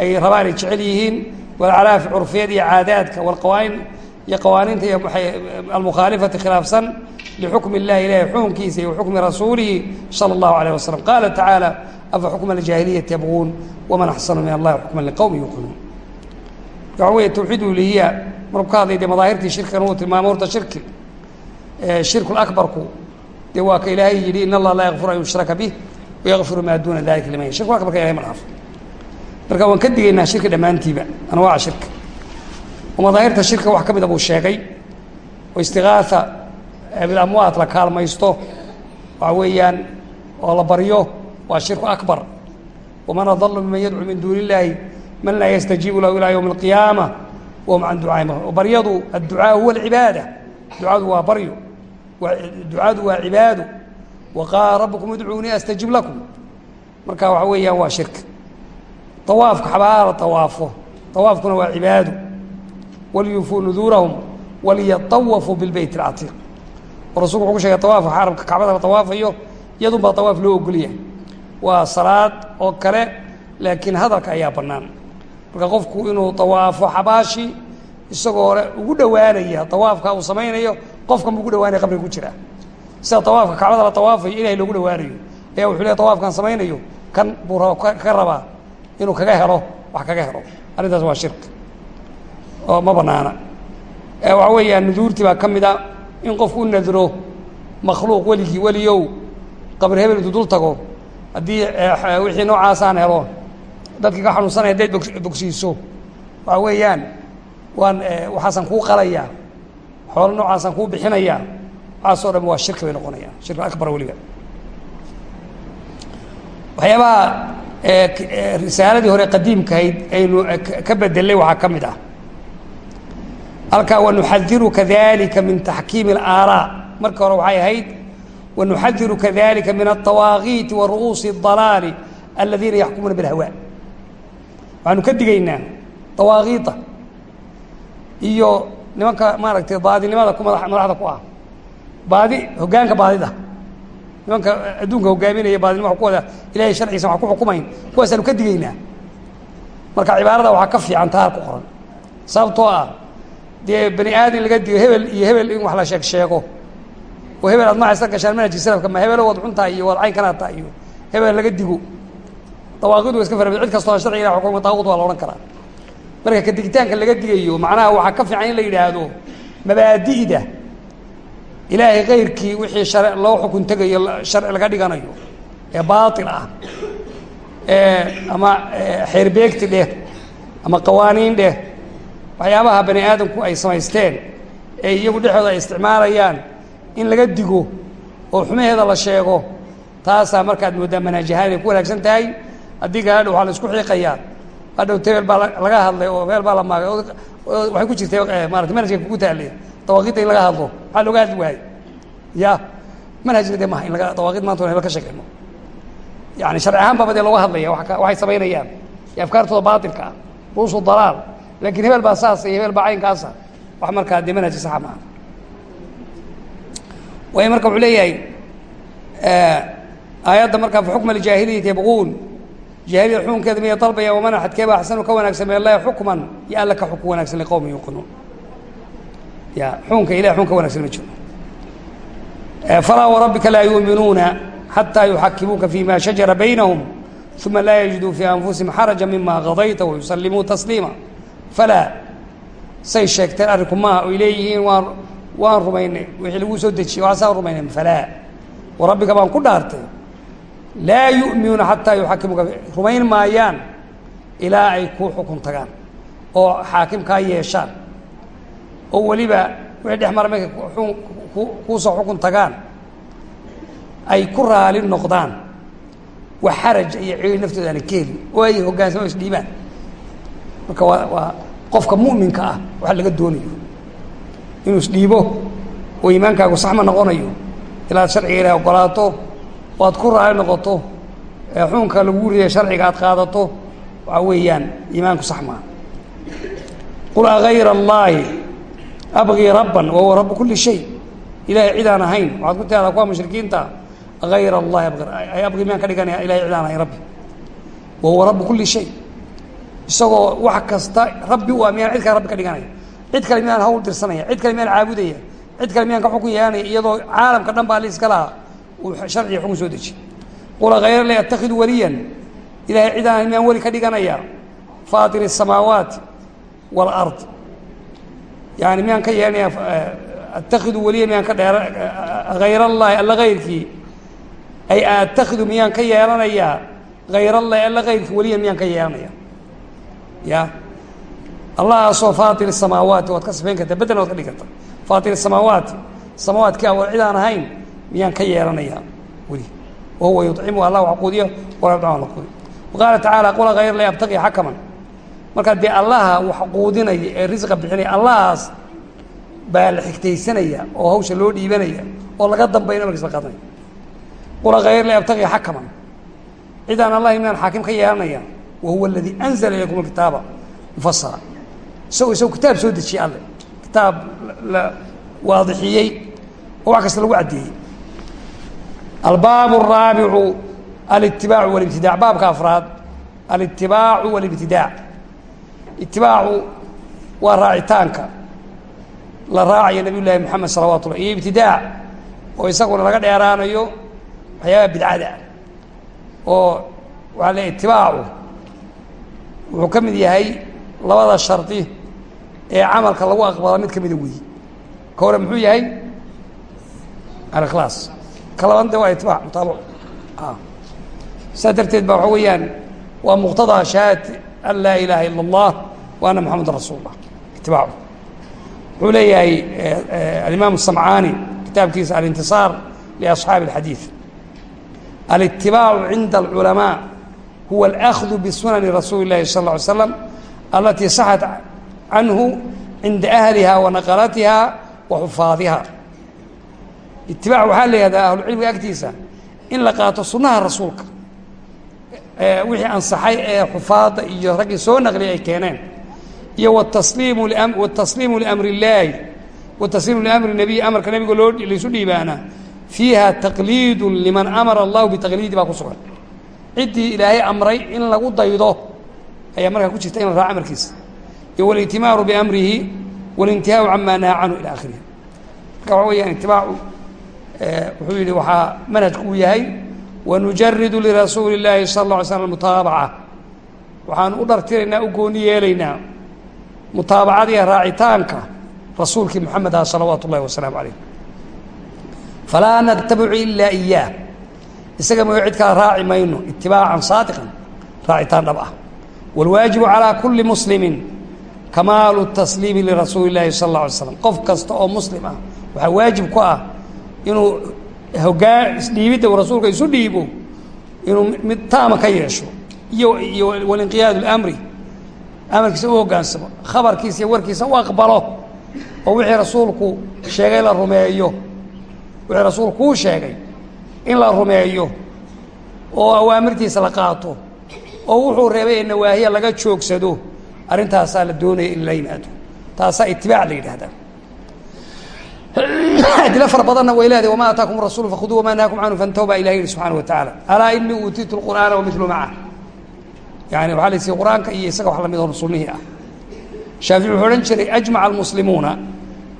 ay rabaan ay jecel yihiin walcaraafi curfiyad iyo caadaadka walqawaanin iyo qawaaniinta iyo almukhaalifati khilaafsan لxukm الlahi ilahi xukunkiisa iyo xukmi rasuulihi salى الlahu عalيه waslم qaala tacaalى afa xukma اjaahiliyati yabغuun wman axsanu min allahi xukma liqowmi yuqinuun waxa weeye tawxiid ulihiya marku ka hadlay dee madaahirtii shirkigan uu tilmaamo horta shirki shirku akbarku dee waa ka ilaahay yihi in allah laa yakfir an yushraka bih wayakfiru maa duna dalika liman shirku akbarka ilahay ma marka waan ka digaynaa shirki dhammaantiiba anwaaca shirka oo madaahirta shirka wax ka mida buu sheegay oo istigaaa bilamwaat la kaalmaysto waxa weeyaan oo la baryo waa shirku akbar. Waman adalu miman yadcuu min duuni illaahi man laa yastajiibu lahu ilaa ywmi اlqiyaama wahum can ducaai baryadu adducaa huwa alcibaada ducadu waa baryo ducadu waa cibaado wa qaala rabbukum idcuunii astajib lakum. Marka waxa weeyaan waa shirka awaafka xabaalaha la awaafo awaafkuna waa cibaado walyufuu nuduurahum waliyatawafuu bilbeyt اlcatiiq oo rasulku wuxuu ku shegay awaafka xaramka kacbada la awaafayo iyadun baa awaaf loo ogolyahay waa salaad oo kale laakiin hadalka ayaa bannaan. Marka qofku inuu awaafo xabaashi isagoo ugu dhowaanaya awaafka uu samaynayo qofkan buu ugu dhawaanaya qabriga ku jira. Sida awaafka kacbada la awaafayo ilahay loogu dhawaanayo. Ayaa wuxuu le awaafkan samaynayo kan buu ka rabaa inuu kaga helo wax kaga helo. Arrintaas waa shirk. Oo ma banaana waxa weeyaan nuduurtii baa ka mid a in qofku u nadro makhluuq weligii weliyow qabri hebel intuu dul tago haddii wixii noocaasaan helo dadkii ka xanuunsanaya haddayd bogsiiso. Waxa weeyaan waan waxaasaan kuu qalaya xoolo noocaasaan kuu bixinaya waxaasoo dham waa shirki bay noqonayaan shirki akbar weliba waxyaabaha risaaladii hore qadiimkahayd aynu ka bedelay waxaa ka mid ah halkaa wanuxadiru kadalika min taxkiimi اlaaraa marka hore waxay ahayd wanuxadiru kadalika min aلطawaagiiti wa ru'uusi الضalaali aladiina yaxkumuuna biاlhawa waxaanu ka digaynaa dawaaqiida iyo nimanka maaragtay baadinimada ku mada madaxda ku ah. Baadi hoggaanka baadida. Nimanka adduunka hogaaminaya baadinimo ku wada ilahay sharcigiisa wax ku xukumayn. Kuwaasaanu ka digaynaa. Marka cibaarada waxaa ka fiican taar ku qoran. Sababtoo ah dee bani aadam laga digo hebel iyo hebel in wax la sheeg sheego. Oo hebel aad maxa isla gashaan manhajka salafka ma hebelo waad cuntahay iyo waad caynkanaa tahay iyo hebel laga digo. Dawaaqidu wa iska fara cid kastoo sharciga ilah xukuma daawud waa la odhan karaa marka ka digitaanka laga digayo macnaha waxaa ka fiican in la yidhaahdo mabaadi'da. Ilaahay kayrkii wixii share loo xukun tegayo sharci laga dhiganayo ee baatil ah. Ee ama xeerbeegti dheh ama qawaaniin dheh waxyaabaha bani aadamku ay samaysteen ee iyagu dhexooda ay isticmaalayaan in laga digo oo xumaheeda la sheego taasaa markaad mooddaa manaajahaan inay ku wanaagsan tahay haddii hadhow waxaa la isku xiiqayaa hadhow tebel baa laga hadlay oo meel baa la maagay. Waxay ku jirtay maarata manhajka kugu taallay dawaaqiidda in laga hadlo. Maxaa looga hadli waayey. Ya manhajna dee maha in laga dawaaqid maanta wan hebel ka sheekeyno yani sharci ahaan baaba dee looga hadlaya waxay samaynayaan iyo afkaartooda baatilka ah ruusu dalaal. Laakiin hebel baa saasa iyo hebel baa caynkaasa wax markaa dee manhajka saxa maaha. Waayo marka wuxuu leeyahay aayadda markaa fa xukma aljaahiliyati yabquun jaahiliyada xukunkeeda miyay dalbaya waman axadkeeba axsanu ka wanaagsan min allahi xukman iyo alla ka xukun wanaagsan liqowmin yuuqinuun ya xukunka ilahi xukun ka wanagsan ma jiro falaa warabbika laa yuuminuuna xataa yuxakimuuka fima shajara baynahum uma laa yajiduu fii anfusihim xaraja mima qadayta wayusallimuu tasliima falaa say sheegteen arrinku maaha oy leeyihiin waan waan rumaynay wixii lagu soo dejiyey waxaasaan rumaynay falaa warabbika baan ku dhaartay laa yu'minuuna xataa yuxakimuuka rumayn maayaan ilaa ay kuu xukun tagaan oo xaakimkaa yeeshaan. Oo weliba wixii dhex mara markay kuusoo xukun tagaan ay ku raali noqdaan. Wax xaraj iyo ciili naftooda aana ka helin oo ay hoggaansamo isdhiibaan marka waa waa qofka mu'minka ah waxa laga doonayo inuu isdhiibo oo iimaankaagu saxma noqonayo ilaad sharciga ilaah ogolaato oo aad ku raali noqoto ee xukunka lagu riday sharciga aad qaadato waxaa weeyaan iimaanku sax maa qul agayra allaahi abgii rabban wa rabu kuli shay. Ilahay cid ahayn waxaad ku tiahdaa kuwa mushrikiinta ayr allahi ay abgi miyaan ka dhiganaya ilahay cid ahayn rabbi. Wa rabu kuli shay. Isagoo wax kasta rabbi u ah miyaan cid kale rabbi ka dhiganaya. Cid kale miyaan hawl dirsanaya cid kale miyaan caabudaya cid kale miyaan ka xukun yeelanaya iyadoo caalamka dhan baa liiska lahaa uu sharciga xukun soo dejiy qul hayr la atakhidu waliyan ilahay cid aan ahayn miyaan weli ka dhiganaya faatir الsamaawaati wاlard yani miyaan ka yeelanaya atakhidu weliya miyaan ka dheer hayr allahi alla hayrkii ay atakhidu miyaan ka yeelanayaa hayr allahi alla hayrkii weliya miyaan ka yeelanaya ya allahaasoo faatir الsamaawaati waad ka sifayn kartaa beddelna waad ka dhigi karta faatir الsamaawaati samaawaadkii awoor cid aan ahayn miyaan ka yeelanayaa weli. Wahuwa yuطcimu allah wax quudiyo wala yudcam la quudiyo waqaala tacaala qula hayr la abtaqi xakaman marka dee allaha wax quudinaya ee risqa bixinaya allahaas baa la xigtaysanaya oo hawsha loo dhiibanaya oo laga dambayna markiis la qaadanaya. Qula hayr la abtaqi xakaman cid aan allahi miyaan xaakim ka yeelanaya? Wa huwa aladii anzala ilaykum alkitaaba mufasara isagoo isagoo kitaab soo dejiyey alle. Kitaab la waadixiyey oo wax kasta lagu caddeeyey albaab الraabicu alitibaacu walibtidaac. Baabka afraad alitibaacu walibtidaac. Itibaacu waa raacitaanka. La raacayo nabiy llaahi moxamed salawatu llah iyo ibtidaac oo isaguna laga dheeraanayo waxyaabaha bidcada. Oo waxaa le itibaacu wuxuu ka mid yahay labada shardi ee camalka lagu aqbalo mid ka mida weyi ka hore muxuu yahay? Alikhlaas ka labaad de waa itibaac mutaabaco saas darteed ba waxa weeyaan waa muqtadaa shahaadati an laa ilaaha ila اllah wa ana moxameda rasuul اllah itibaacu wuxuu leeyahay alimaam الsamcaani kitaabkiisa alintisaar liasxaabi اlxadiid alitibaacu cinda اlculamaa huwa alأkhdu bisunani rasuuli اllahi sal اه alay slam alatii saxat canhu cinda ahliha wa naqalatiha wa xufaadiha itibaac waxaa la yihahdaa ahlucilmiga agtiisa in la qaato sunnaha rasuulka wixii ansaxay ee xufaadda iyo raggii soo naqliyay ay keeneen. Iyo watasliimu watasliimu liamri illaahi watasliimu liamri nabiy amarka nabiga loo laysu dhiibaana. Fiiha taqliidu liman amara allahu bitaqliidi baa ku sugan. Ciddii ilaahay amray in lagu daydo ayaa markaa ku jirta in la raaco amarkiisa. Iyo walintimaaru biamrihi walintihaau camaa naha canhu ila akhirihi marka waxa wuxuu yihi waxaa manhajku uu yahay wanujaridu lirasuuli اllaahi sala اlla alay slam mutaabaca waxaan u dhartiraynaa u gooni yeelaynaa mutaabacadiiyo raacitaanka rasuulkii moxamed ah salawaatu ullahi wasalaamu calayh falaa natabicu ilaa iyaah isaga mago cid kala raaci mayno itibaacan saadiqan raacitaan dhab ah wاlwaajibu calىa kuli muslimi kamaalu tasliimi lirasuuli اllahi sal اlla alay slam qof kasta oo muslim ah waxaa waajib ku ah inuu hogaa isdhiibidda uu rasuulka isu dhiibo inuu mid taama ka yeesho. Iyo iyo walinqiyaad اlamri amarkiisa u hoggaansamo. Khabarkiisa iyo warkiisa u aqbalo. Oo wixii rasuulku sheegay la rumeeyo. Wixii rasuulku kuu sheegay in la rumeeyo. Oo awaamirtiisa la qaato. Oo wuxuu reebay ee nawaahiya laga joogsado. Arrintaasaa la doonaya in la yimaado taasaa itibaac la yidhaahdaa dilo fara badanna way leedahay wamaa ataakum rasuulu fakuduu wamaa nahakum canhu fantahu baa ilahi yihi subxaana wa tacaala alaa ini uutiitu lqur'aana wa milu maca yani waxaa la siiyey qur'aanka iyo isaga wax la mid oo sunnihii ah shaafici wuxuu odhan jiray ajmaca almuslimuuna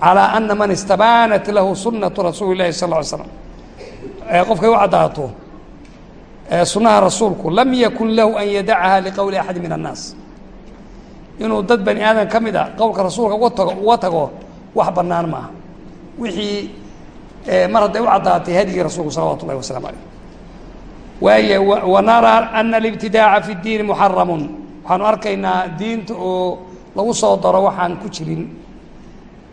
calaa ana man istabaanat lahu sunatu rasuuli illahi sal ly slam qofkay u caddaato sunnaha rasuulku lam yakun lahu an yadacaha liqowli axadi min annaas inuu dad bani aadan ka mid a qowlka rasuulka uga tago uga tago wax bannaan maaha wixii mar hadday u caddaatay hadigii rasuulku salawatu ullahi waslamu alayh waay wanaraa ana alibtidaaca fi اdiini muxaramun waxaanu arkaynaa diinta oo lagu soo daro waxaan ku jirin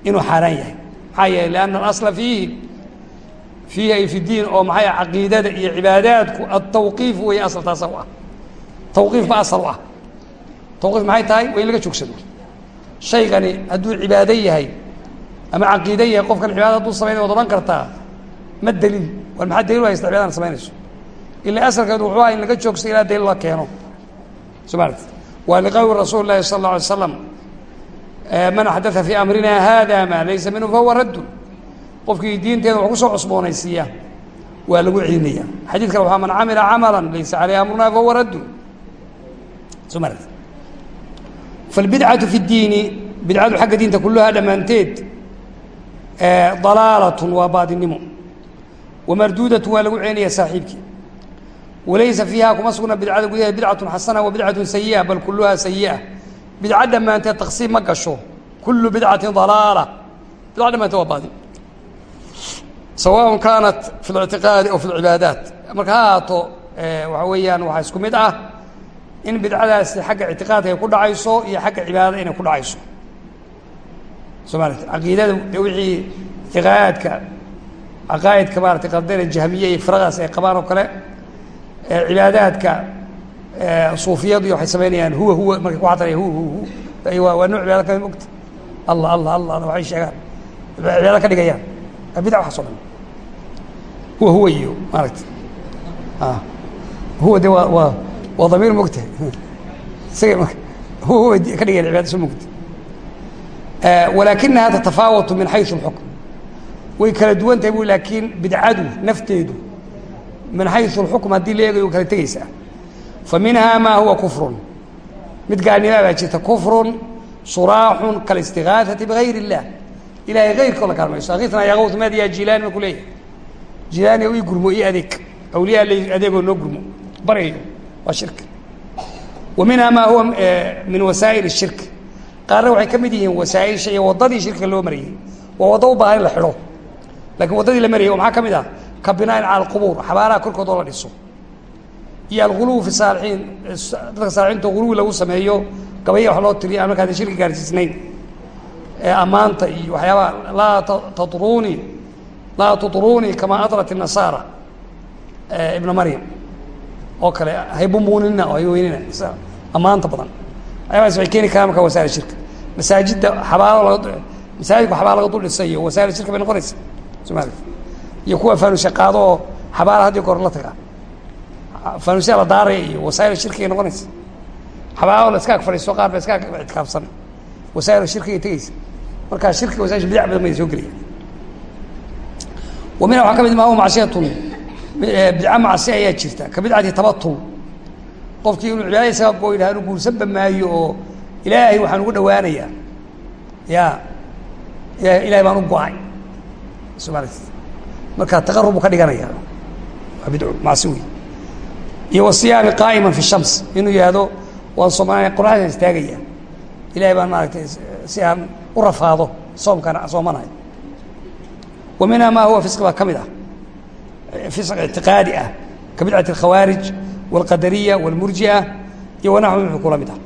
inuu xaaraan yahay. Maxaa yeeley lianna alasla fiihi fiihi ay fi diin oo maxay caqiidada iyo cibaadaadku altawqiif weeye asal taasa u ah. Tawqiif ba asal u ah. Tawqiif maxay tahay? Waa in laga joogsado. Shaygani hadduu cibaado yahay ama caqiide yahay qofkan cibaada hadduu samaynay waad odhan kartaa ma daliil war maxaa daliil u haysta cibadan samaynayso ila asalkeedu wuxuu aha in laga joogsa ilaa daliil la keeno. Soo maaragti waa liqowli rasuuli llahi sala alla alay slam man axdaa fii amrina hada maa laysa minhu fahuwa raddun. Qofkii diinteeda wax ku soo cusboonaysiiya. Waa lagu celinaya xadiid kale waxaa man camila camala laysa caleyh amruna fahuwa raddun. Soo ma falbidcatu fi اdiini bidcadu xagga diinta kuluhaa dhammaanteed dalaalatun waa baadinimo. Wamarduudatun waa lagu celinayaa saaxiibkii. Walaysa fiihaa kuma sugna bidcada gudaheed bidcatun xasana wa bidcatun sayi'a bal kulluhaa sayi'a bidca dhammaanteed taksiib ma gasho. Kullu bidcatin dalaala. Bidca dhammaanteed waa baadin. Sawaaun kaanat fi lictiqaadi aw fi lcibaadaat marka ha ahaato waxaa weeyaan waxaa isku mid ah in bidcadaasi xagga ictiqaadka ay ku dhacayso iyo xagga cibaadada inay ku dhacayso de wixii ictiqaadka caqaa'idka maarata qaldana jahmiye iyo firadaas ay qabaan oo kale cibaadaadka suufiyadu waxay samaynayaan huwa huwa markay ku xataraya hu hu hu. Waa nooc cibaada ka mid mogta allah allah allah waxay sheegaan. Cibaado ka dhigayaan. Bidca waxaas o dhan. Huwa huwa iyo maaragta huwa de waa waa waa damiir mogta isaga huwa huwa ka dhigayan cibaada soo mogta walaakinaha tatafaawatu min xaysu اlxukm way kala duwan tahay bu laakiin bidcadu nafteedu min xaysu اlxukm haddii la eegayo kala tegeysaa fa minha ma huwa kufrun mid gaalnimaa baa jirta kufrun suraaxun kalistigaahati bigayr اllah ilahay gayrkoo la kaalmayso akitna yaqawt maad yaa jilaani ma ku leeyahay jilaani ii gurmo ii adeeg awliyaa l adeegoo noo gurmo baryayo waa shirk wa minha ma huwa min wasaa'il الshirk qaarna waxay ka mid yihiin wasaaisha iyo wadadii shirka loo marayey waa wado u baahan in la xidho. Laakiin waddadii la marayay maxaa ka mid ah? Ka binaain cala alqubuur xabaalaha korkood oo la dhiso. Iyo alguluw fi saaliiin dadka saaliiinta guluwi lagu sameeyo gabayya wax loo tiriyo aan markaas shirki gaarsiisnayn. Ammaanta iyo waxyaabaha laa taruuni laa turuunii kamaa adrat nasaara. Ibna maryam. Oo kale haybumbuunina oo hayweynina ammaanta badan waxyaabaas waxay keeni karaan markaa wasaa'il shirka. Masaajidda xabaalo laga masaajidku xabaalo laga dul dhisay iyo wasaa'il shirka bay noqonaysa somaali iyo kuwa faanusya qaado oo xabaala haddii goor la tagaa. Faanusya la daaraya iyo wasaa'il shirkigay noqonaysa xabaalo la iska ag fadhiisto qaar ba iska ag ictikaafsan. Wasaa'il shirkigay tegeysa markaa shirkiga wasail bidc badan bay soo gelaya wa minha waxaa ka mid ma huwa macsiyatun bidca macsi ayaa jirta. Ka bidcati tabatul qofkii inuu cibaadada isaga goo yidhaha anu guursanba maayo oo ilaahay waxaan ugu dhawaanayaa ya ilahay baan u go'ay. Somaali marka taqarub buu ka dhiganaya waa bidco macsi wey iyo wasiyaami qaa'iman fi shams. Inuu yihahdo waan soomaaliya qoraxdaan istaagaya. Ilahay baan maaragtay si aan u rafaado soomkaan soomanahay wa minha ma huwa fisq baa ka mid ah. Fisq ictiqaadi ah. Ka bidcati alkhawaarij walqadariya walmurji'a iyo wanaxwi wuxuu kula mid ah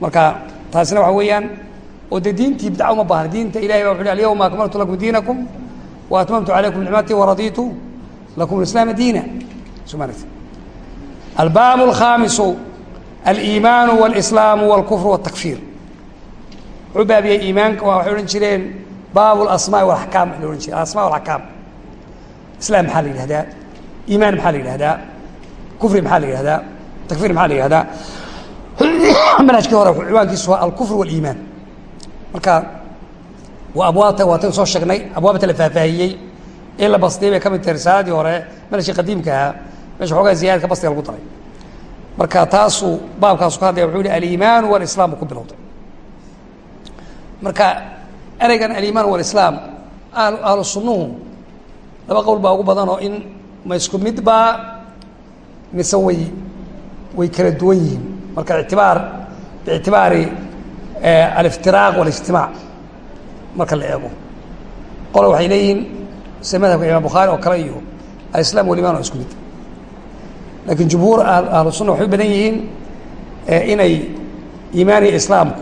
marka taasina waxa weeyaan oo dee diintii bidca uma baahna diinta ilahay ba wuxu uhi alyawma akmaltu lakum diinakum wa atmamtu calaykum nicmatii waraditu lakum islaama diina somalit albaab alkhaamisu aliimaanu wاlislaamu wاlkufr wاtakfiir wuxuu baabiyey iimaanka waa waxay odhan jireen baab اlasmaa wاlaxkaam la ohan jire alasma walaxkaam islaam maxaa la yidhahdaa iimaan maxaa la yidhahdaa kufri maxaa la yihahdaa takfir maxaa la yihahdaa manhajkii hore ciwaankiisu waa alkufr wاliimaan marka waa abwaabta waatan soo sheegnay abwaabta la faahfaahiyey ee la bastiyay bay ka mid tahay risaaladii hore manhajkii qadiimka ahaa meesha xoogaa ziyaadka bastiga lagu daray. Marka taasuu baabkaasu ka hadlaya wuxuu yihi aliimaanu walislaam ku bilowday. Marka ereygan aliimaan walislaam ahlu sunnuhu laba qowl baa ugu badan oo in ma isku mid baa mise way way kala duwan yihiin. Marka ictibaar biictibaari aliftiraaq walijtimaac marka la eego. Qole waxay leeyihiin sida madhabka imaam bukhaari oo kale iyo alislam waliman waa isku mid. Laakiin jumhuur ahlu sunna waxay u badan yihiin inay iimaan iyo islaamku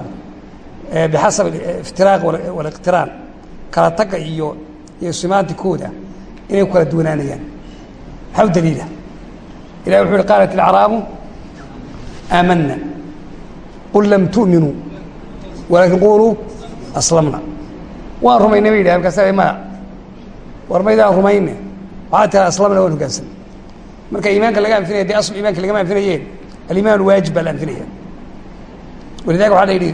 bixasab iftiraaq waliqtiraan kala taga iyo iyo simaantikooda inay ku kala duwanaanayaan. Maxaa u daliila ilahi wuxu uhi qaalat ilacraabu aamana qul lam tu'minuu walaakin quluu aslamna waan rumaynay ba yidhah markaas maya war maydaan rumayne waxaa tira aslamna waan hogaansan marka iimaanka laga anfinaya dee asl imanka lagama anfinayeen alimaan waajib baa la anfinaya walidalika waxaa la yidhi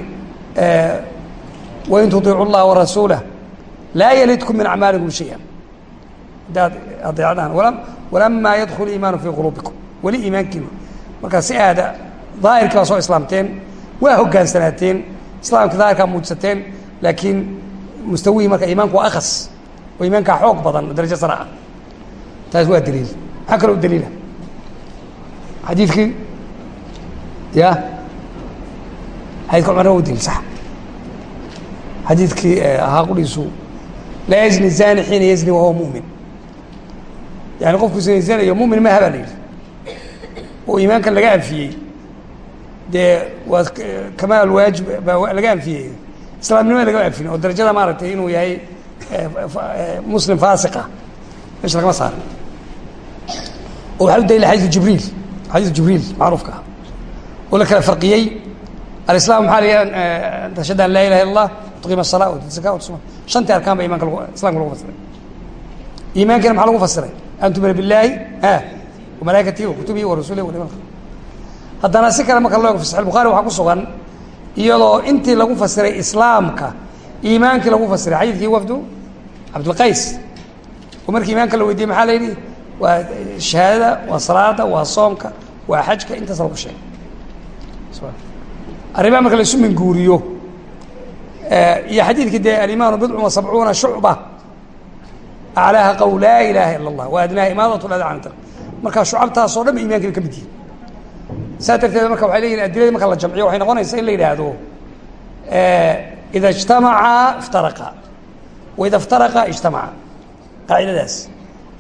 wain tuiicu اllaha warasuulah laa yalidkum min acmaalikum shaya haddaad adeecdaan wala walamaa yadkul iimaanu fii quluubikum. Weli iimaankiina markaa si aada daahirkii baa soo islaamteen waa hogaansanaateen islaamka daahirkaa muujisateen laakiin mustawihii marka iimaanku waa akas oo iimaankaa xoog badan oo darajo sara ah. Taas waa daliil. Maxaa kaloo daliila. Xadiidkii ya? Xadidka cumar wa daliil sax. Xadiidkii ahaa qudhiisu laa yazni zani xiina yazni wahuwa mumin yani qofku zinaysanayo mumin maha baa la oo iimaankan laga anfiyey dee waa kamaal waajib baa laga anfiyey islaamnimada lagama anfin oo darajada maaragtay inuu yahay muslim faasiqa meesha lagama saarin oo waxaa u dalila xadiiu jibriil xadiiu jibriil macruufka oo la kala farqiyey alislaam maxaa la tashhada an laa ilaha illa allah tuqiima asala watuti zaka watusuma shantii arkaan ba imanka islamka lagu fasiray iimaankina maxaa lagu fasiray an tumina billaahi a wamalaa'ikatihi wakutubihi warasulihi walyawm alkhir haddana si kale marka loo ego fi saxi bukhari waxaa ku sugan iyadoo intii lagu fasiray islaamka iimaankii lagu fasiray xadiidkii wafdu cabdilqays oo markii iimaanka la weydiiyey maxaa la yidhi waa shahaadada waa salaada waa soomka waa xajka intaas lagu sheegay arrimaha marka la isu minguuriyo iyo xadiidkii dee alimaanu bidcun wa sabcuuna shucba aclaaha qowl laa ilaaha ila allah wa adnaaha imaadat lada can dar marka shucabtaasoo dhan ba ka mid yihiin saa darteed marka waxay leeyihiin adiladii marka la jamciyo waxay noqonaysaa in la yidhaahdo ida ijtamaca iftaraqa wa iftaraqa ijtamaca qaacidadaas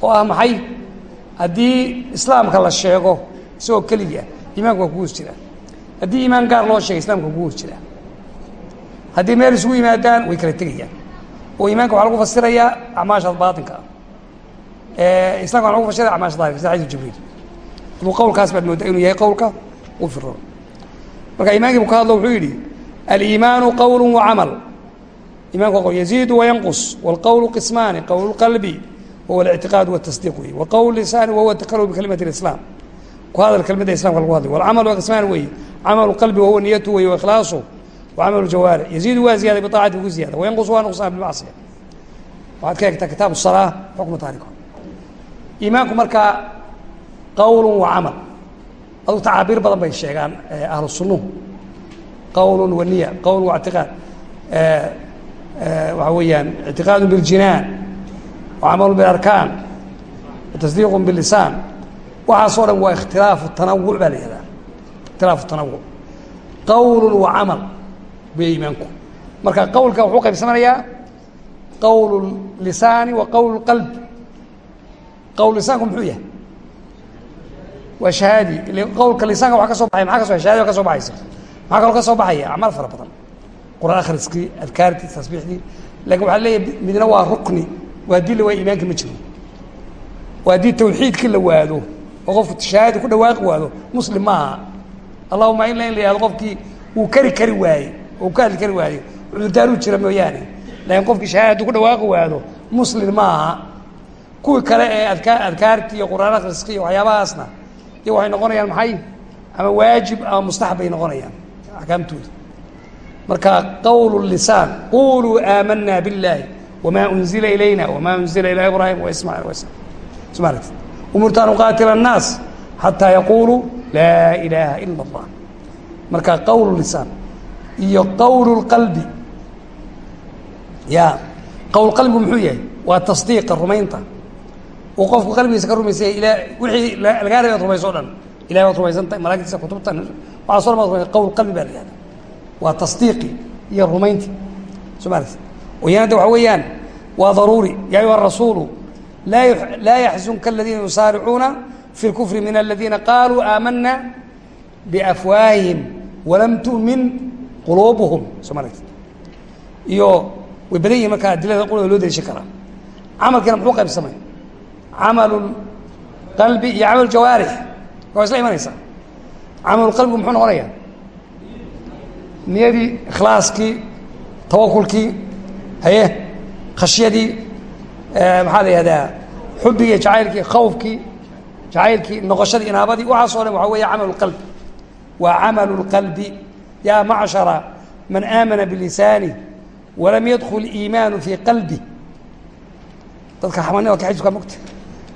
oo ah maxay haddii islaamka la sheego isagoo keliya iimaanku waa kugu hos jiraa haddii iimaan gaar loo sheegay islamka kugu hos jiraa haddii meel isugu yimaadaan way kala tegayaan oo iimaanka waxaa lagu fasirayaa acmaasha baatinka ah islamka waa lagu fasiraya acmaasha daahirka sida xadiisu jibriil aduu qowlkaas baad moodaa inuu yahay qowlka u firo marka iimaankii bu ka hadlo wuxuu yidhi aliimaanu qowl wacamal imanku waa qwl yaziidu wayanqus wاlqowlu qismaani qowl qalbi wahuwa اlictiqaad watasdiiq wey wa qowl lisaani wahuwa takalum bikalimati اlislaam ku hadal kelmadda islamka lagu hadlay walcamal waa qismaan wey camalu qalbi wahuwa niyatu wey waikhlaasu wacamalu jawaarix yaziidu waa ziyaada biaacati ugu ziyada wayanqus waa nuqsaan bilmacsiya waxaad ka egtaa kitaab الsalaa xukmu taariko iimaanku markaa qowl wa camal adug tacaabiir badan bay sheegaan ahlu sunuhu qowl wa niya qowl wa اctiqaad waxaa weeyaan اctiqaad biاljinaan وcamal biاlarkaan watasdiiq biاlisaan waxaasoo dhan waa ikhtilaafu tanawuc baa la yihahdaa ikhtilaafu tanawuc qowl wa camal bay iimaanku marka qowlka wuxuu qaybsamanayaa qowl lisaani wa qowl qalbi qowl lisaanku muxuu yahay? Waa shahaadi. Qowlka lisaanka waa ka soo baxay maa ka so shahadi ka soo baxaysa. Maxaa kaloo ka soo baxaya? Acmaal fara badan. Quraan akhriskii adkaartii tasbiixdii. Lakin waxaa leeyahay midna waa rukni waa haddii la waaya iimaanka ma jiro waa haddii tawxiidkii la waado oo qofku shahaadi ku dhawaaqi waado muslim maaha. Allahuma ila in la yihahdo qofkii wuu kari kari waaye oo ka hadli kari waayo cudurdaaruu jira mooyaane laakiin qofkii shahaadi hadduu ku dhawaaqi waado muslim maaha kuwii kale ee adkaa adkaartii iyo quraan akhriskii iyo waxyaabahaasna iyo waxay noqonayaan maxay ama waajib ama mustaxab bay noqonayaan axkaamtooda marka qowl lisaan quluu aamanaa biاllaahi wma unzila ilayna wma unzila ilaa ibrahim wasma umirtu an uqaatila الnaas xataa yaquluu laa ilaaha ila اllah marka qowl lisaan iyo qowl اqalbi ya qowl qalbigu muxuu yahay? Waa tasdiiqa rumaynta. Uu qofku qalbigiisa ka rumaysanya ila wixii lagaa rabay ad rumayso o dhan. Ilahay baad rumaysantah malaigtiisa kutubta waxaa so dhan bad qowl qalbi baa la yihahda waa tasdiiqi iyo rumaynti. Soo ma aragti oyana waxa weeyaan waa daruuri. Ya ayuha rasuulu laa yaxzunka aladiina yusaaricuuna fi اlkufri min aladiina qaluu aamana biafwaahihim walam tu'min quluubuhum soo ma aragti iyo way badan yihiin markaa adilada qulga loo dariishan karaa. Camalkiina muxuu qaybsamay? Camalu qalbi iyo camal jawaarix. Waa isla imanaysaa? Qalbigu muxuu noqonaya niyadii ikhlaaskii tawakulkii haye khashyadii maxaa la yihahdaa xubbigii jacaylkii khawfkii jacaylkii noqoshadii inaabadii waxaaso dhan waxa weya camalu qalbi. Waa اlqalbi yaa macshara man aamana bilisaani walam yadkul iimaanu fii qalbi dadka xamani waa ka xijka mogta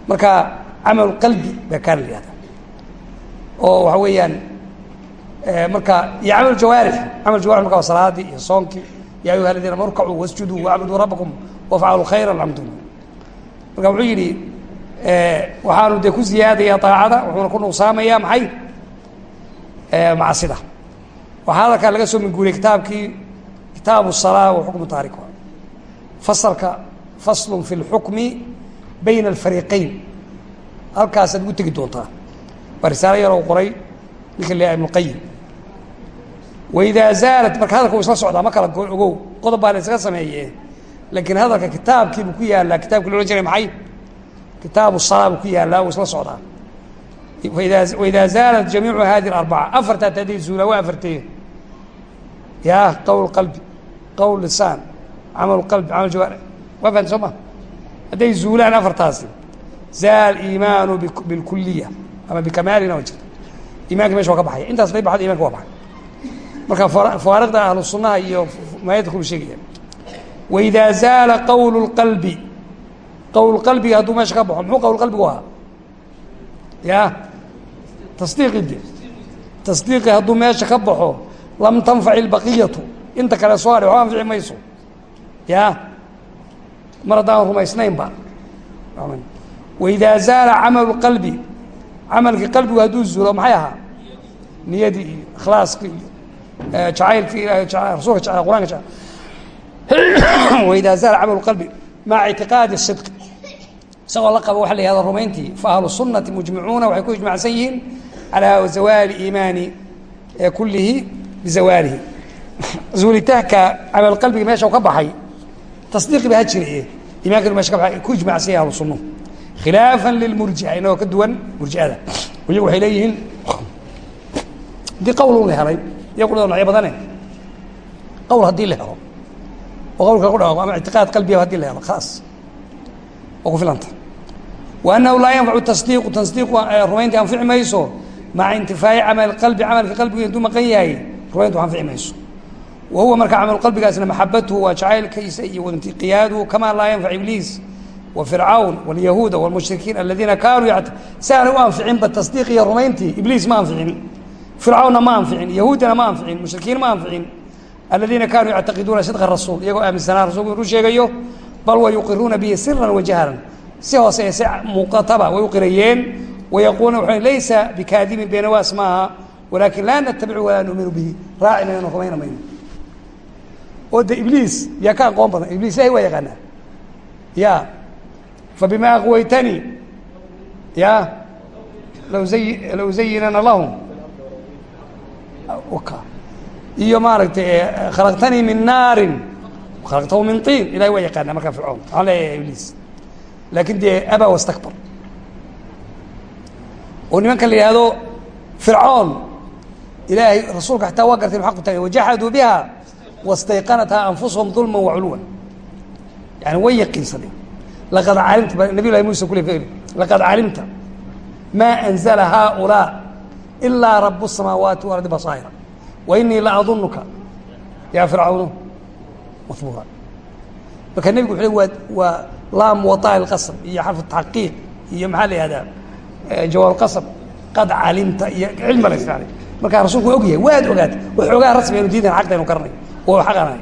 marka camalu qalbi baa kaana la yihahdaa oo waxa weeyaan marka iyo camal jawaarix camal jawarix marka waa salaadii iyo soonkii ya ayuha aladiina markacuu wasjuduu wacbuduu rabbakum wafcalu khayra alxamdulilah marka wuxuu yidhi waxaanu dee ku ziyaadaya daacada wuxuuna ku nuqsaamaya maxay macsida waxaa hadalkaa laga soo minguuriyey kitaabkii kitaabu salaa wa xukmu taariku fasalka faslun fi lxukmi bayna alfariiqayn. Halkaasaad ugu tegi doontaa. Waa risaalo yaroo qoray ninka la ibnuqayim waidaa zaalat marka hadalka wuu isla socdaa ma kala ogow qodob baa la ysaga sameeyee. Laakiin hadalka kitaabkiibuu ku yaallaa kitaabkii lo odhan jiray maxay? Kitaabu salaa buu ku yaallaa wuu isla socdaa. Waidaa zaalat jamiicu hadi arbaca. Afartaa taadii zuulaa waa afartee ya qowl qalbi qowl lisaan camal qalbi camal jawaarix waa fahanti soo ma hadday zuulaan afartaasi zaal iimaanu bilkuliya ama bikamaalina waa jirta imanka meesha waa ka baxaya intaas day baxdo imanka waa baxay marka fawaariqda ahlu sunaha iyo maayadda kulu sheegaya waidaa zaala qowl اlqalbi qowl qalbiga hadduu meesha ka baxo muxuu qowl qalbigu ahaa ya tasdiiqi de tasdiiqi hadduu meesha ka baxo lam tanfac ilbaqiyatu. Inta kale soo hadhay waxba anfici mayso. Ya? Mar haddaan rumaysnaynba. Waidaa zaala camalu qalbi camalkii qalbigu hadduu zuulo maxay ahaa? Niyadii iyo ikhlaaskii iyo jacaylkii ilahay rasulka jecel qur'anka jecel waidaa zaala camalu qalbi maca ictiqaadi sidq. Isagoo la qaba waxa la yihahda rumayntii fa ahlu sunati mujmicuuna waxay ku ijmacsan yihiin calaa zawaali iimaani kulihi bizawaalihi zuulitaanka camal qalbiga meesha ka baxay tasdiiqi ba ha jire imaanka meesha ka baxay ku ijmacsan yahay ahlu sunnuhu khilaafa lilmurjia inagoo ka duwan murjiada iyagu waxay leeyihiin haddii qawl la helay iyo qulada nocyo badane qawl haddii la helo oo qawlka lagu dhawaaqo ama ictiqaad qalbiya haddii la helo khalaas waa ku filanta wa laa yanfacu tasdiiqu tasdiiqu rumayntii anfici mayso maca intifaaci camal qalbi camalka qalbiga intuu maqan yahay rumayntu anfici mayso wa huwa marka camalu qalbigaasna maxabatuhu waa jacaylkiisa iyo intiqiyaaduhu kamaa laa yanfac ibliis wa fircawn wاlyahuuda wاlmushrikiin aladiina kaanuu aanay u anficinba tasdiiq iyo rumayntii ibliis ma anficin fircawnna ma anficin yahuudina ma anficin mushrikiin ma anficin aladiina kaanuu yactaqiduuna sidqa rasuul iyagoo aaminsanaa rasulku inuu sheegayo bal wa yuqiruuna bihi siran wajahran si hoose muuqataba way u qirayeen wayaquuluna waxay laysa bikaadibin beenawaas maaha walaakin laa natabicu walaa nuuminu bihi. Raaci mayno rumayna mayno. Oo de ibliis yaa ka aqoon badan. Ibliis ilahay waa yaqaanaa. Ya fabima aqwaytanii ya law zayi law zayinana lahum. Iyo maaragtay khalaqtanii min naarin. Khalaqtahu min tiin. Ilahay waa yaqaanaa markaa fircoon. Waxaan ibliis. Laakin dee abaa wastakbar. Oo nimanka la yihahdo fircoon ilaahay rasuulka xataa waa gartay aq taagay wajaxaduu biha wastayqanathaa anfusahum dulman waculuwan yani way yaqiinsadeen laqad alimta nabiy lahi muuse kule feri laqad calimta maa anzala haaulaa ilaa rabu samaawaati ardi basaahira wa inii la adunuka yaa fircawnu mahbuura marka nebigu wuxu le waa waa laam wataa ilqasam iyo xarfu taxqiiq iyo maxaa la ihahdaa jawaab qasam qad calimta iyo cilma la isticmaalay markaa rasulku waa og yahay waad ogaatay waxoogaa rasmi aynu diidan xaqta aynu garanay oo xaqanahay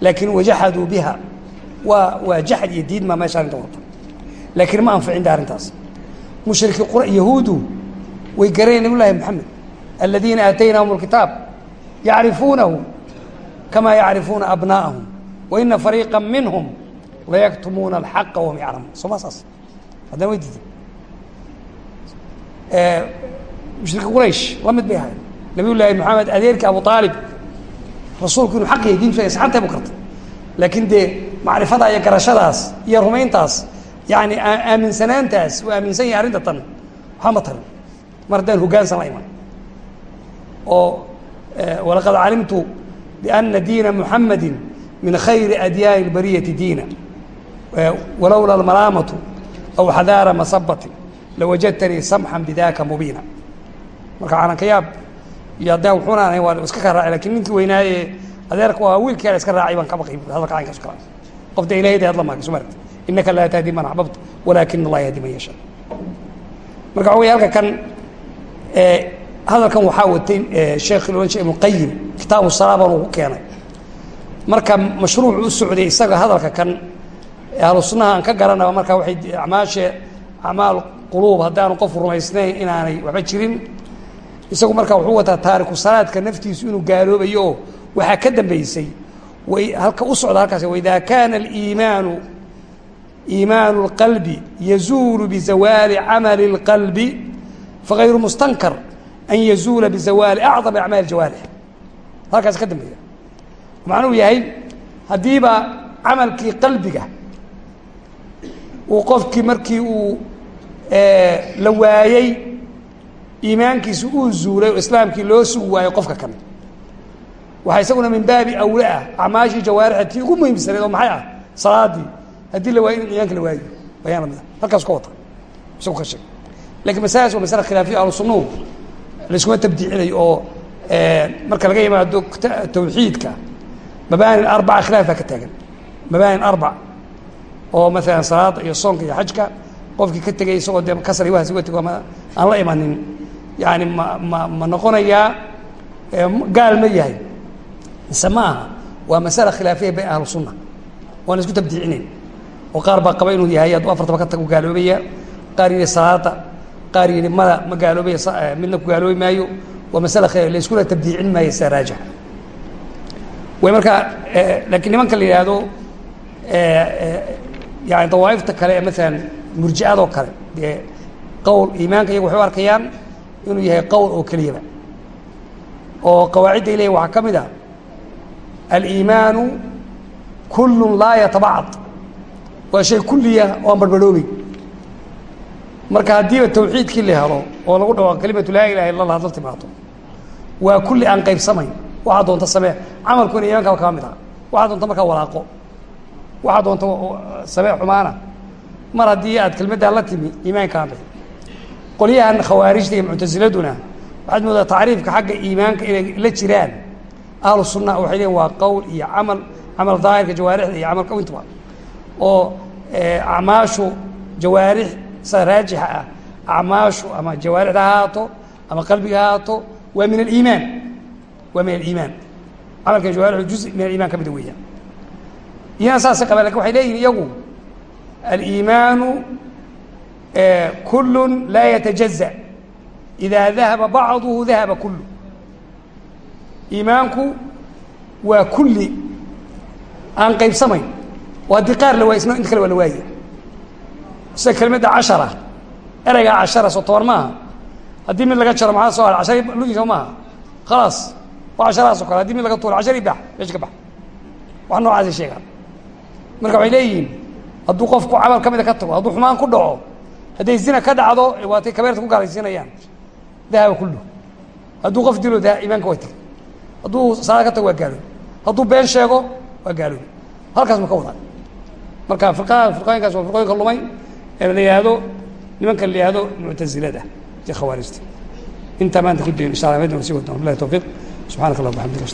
laakiin wajaxaduu biha waa waa jaxad iyo diidmaa meesha arrinta wata laakiin ma anficin da arrintaas. Mushrikii qura yahuudu way garaneen nabiy llahi moxamed aladiina aataynahum اlkitaab yacrifuunahu kamaa yacrifuuna abnaa'ahum wa ina fariiqa minhum layaktumuuna alxaqa wahum yaclamuun soo ma saas? Haddana way diiday mushriki quraysh la mid bay ahayd. Nabiy llaahi maxamed adeerkii abu aalib rasuulku inuu xaq yahay diintu ay saxantay bu laakiin dee macrifada iyo garashadaas iyo rumayntaas yani aaminsanaantaas uu aaminsan yahay arrinta tan waxaa ma tarin. Mar haddaan hoggaansan la iman. Oo walaqad calimtu biana diina muxamadi min khayri adyaani اlbariyati diina. Walowla almalaamatu aw xadaara masabati lawajadtanii samxan bidaka mubiina marka calanka yaab iyo haddaan wuxuuna ahayn waa iska ka raacay laakiin ninkii weynaaye adeerka waa wiilkeeda iska raacay baan ka baqay hadalka caynkaas kala qofta ilahayda hadla maagay soo maragta innaka laa tahdi man axbabta walaakin allah yahdi man yashaa. Marka waxa wey halka kan hadalkan waxaa watay sheekh loodhan jire ibnuqayim kitaabu salaa baan ugu keenay. Marka mashruuc u socday isaga hadalka kan ahlu sunnaha aan ka garanaba marka waxay acmaashe acmaal quluub haddaanu qofu rumaysnayn inaanay waxba jirin isagu marka wuxuu wataa taariku salaadka naftiisu inuu gaaloobayo oo waxaa ka dambeysay. Halka u socda halkaas waidaa kaana aliimaanu iimaanu اlqalbi yazuulu bizawaali camali اlqalbi fagayru mustankar an yazuula bizawaali acdam acmaali jawaarix halkaas ka dambeeya. Macnuhu yahay haddiiba camalkii qalbiga uu qofkii markii uu la waayey iimaankiisi uu zuulay oo islaamkii loo sugi waayo qofka kan waxaa isaguna min baabi awle ah acmaashii jawaarixa tii ugu muhiimsaneed oo maxay ah? Salaadii. Haddii la waayo in iimaanka la waayo bayaan la mid ah. Halkaas ka wata. Isagu ka sheeg lakiin masaladas waa masala khilaafiya ahlu sunnuhu laiskuma tabdiicinayo oo marka laga yimaado tawxiidka mabaanin arbaca khilaaf baa ka taagan. Mabaanin arbac. Oo maalan salaada iyo soonka iyo xajka qofkii ka tegay isagoo dee kasri wahsi uga tego ma aan la imanin yani ma ma ma noqonayaa gaal ma yahay. Mise ma aha waa masala khilaafiya bay ahlu sunna waan isku tabdiicinayn oo qaar baa qaba inuu yahay hadduu afartaba ka tago gaaloobaya qaar yidhi salaada qaar yidhi mada ma gaaloobaya midna ku gaaloobi maayo. Waa masala khilaf la iskuna tabdiicin maayo sida raajix way markaa laakiin nimanka la yidhaahdo yani dawaaifta kale ee maalan murji'adoo kale dee qowl iimaanka iyagu waxay u arkayaan inuu yahay qowl oo keliyaba. Oo qawaacidda ilahi waxaa ka mid ah aliimaanu kullu laa yatabacad waa shay kulliya oo aan barbarhoobey marka haddiiba tawxiidkii la helo oo lagu dhawaaqo kelimatu laa ilaha illa allah hadla timaado waa kulli aan qaybsamayn. Waxaa doonta samee camalkuna iimaankaa kama mid aha waxaa doonta markaa walaaqo. Waxaa doonta samee xumaana. Mar haddii aad kelmaddaa la timi iimaankaa bixi qolyahan khawaarijta iyo muctasiladuna waxaad moodaa tacriifka xagga iimaanka inay la jiraan. Ahlu sunna waxay leeyiin waa qowl iyo camal camal daahirka jawaarixda iyo camalka intuba oo acmaashu jawaarix sida raajixa ah acmaashu ama jawaarixda ha ama qalbiga ha waa min aliimaan. Waa min aliimaan. Camalka jawaarixu juz min aliiman ka mida weeyaan. Iyana saasay qabaan laakiin waxay leeyihiin iyagu aliimaanu kul laa yatajaza idaa dahaba bacduhu dahaba kulu iimaanku waa kulli aan qaybsamayn. Oo haddii qaar la waaya isna inta kale waa la waaya sida kelimadda cashara ereygaa cashara soo toban maaha. Haddii mid laga jaro maxaa soo har cashari lugi soo maaha. Khalaas waa casharahaas o kale haddii mid laga tuuro cashari bax meesha ka bax. Wax noocaasay sheegaan. Marka waxay leeyihiin hadduu qofku camal ka mida ka tago hadduu xumaan ku dhaco hadday zina ka dhacdo waatay kabeerta ku gaalaysiinayaan dahaba kullu hadduu qof dilo da iimaanka way tagay hadduu salaad ka tago waa gaaloobi. Hadduu been sheego waa gaaloobi. Halkaas ma ka wadaan. Marka firqaha firqooyinkaas waa firqooyinka lumay ee la yihahdo nimanka la yihahdo muctazilada iyo khawaarijta. Intaa maanta ku dayn insha allah medna sii wadna wabillahi tawfiiq. Subxanak allah waxamdika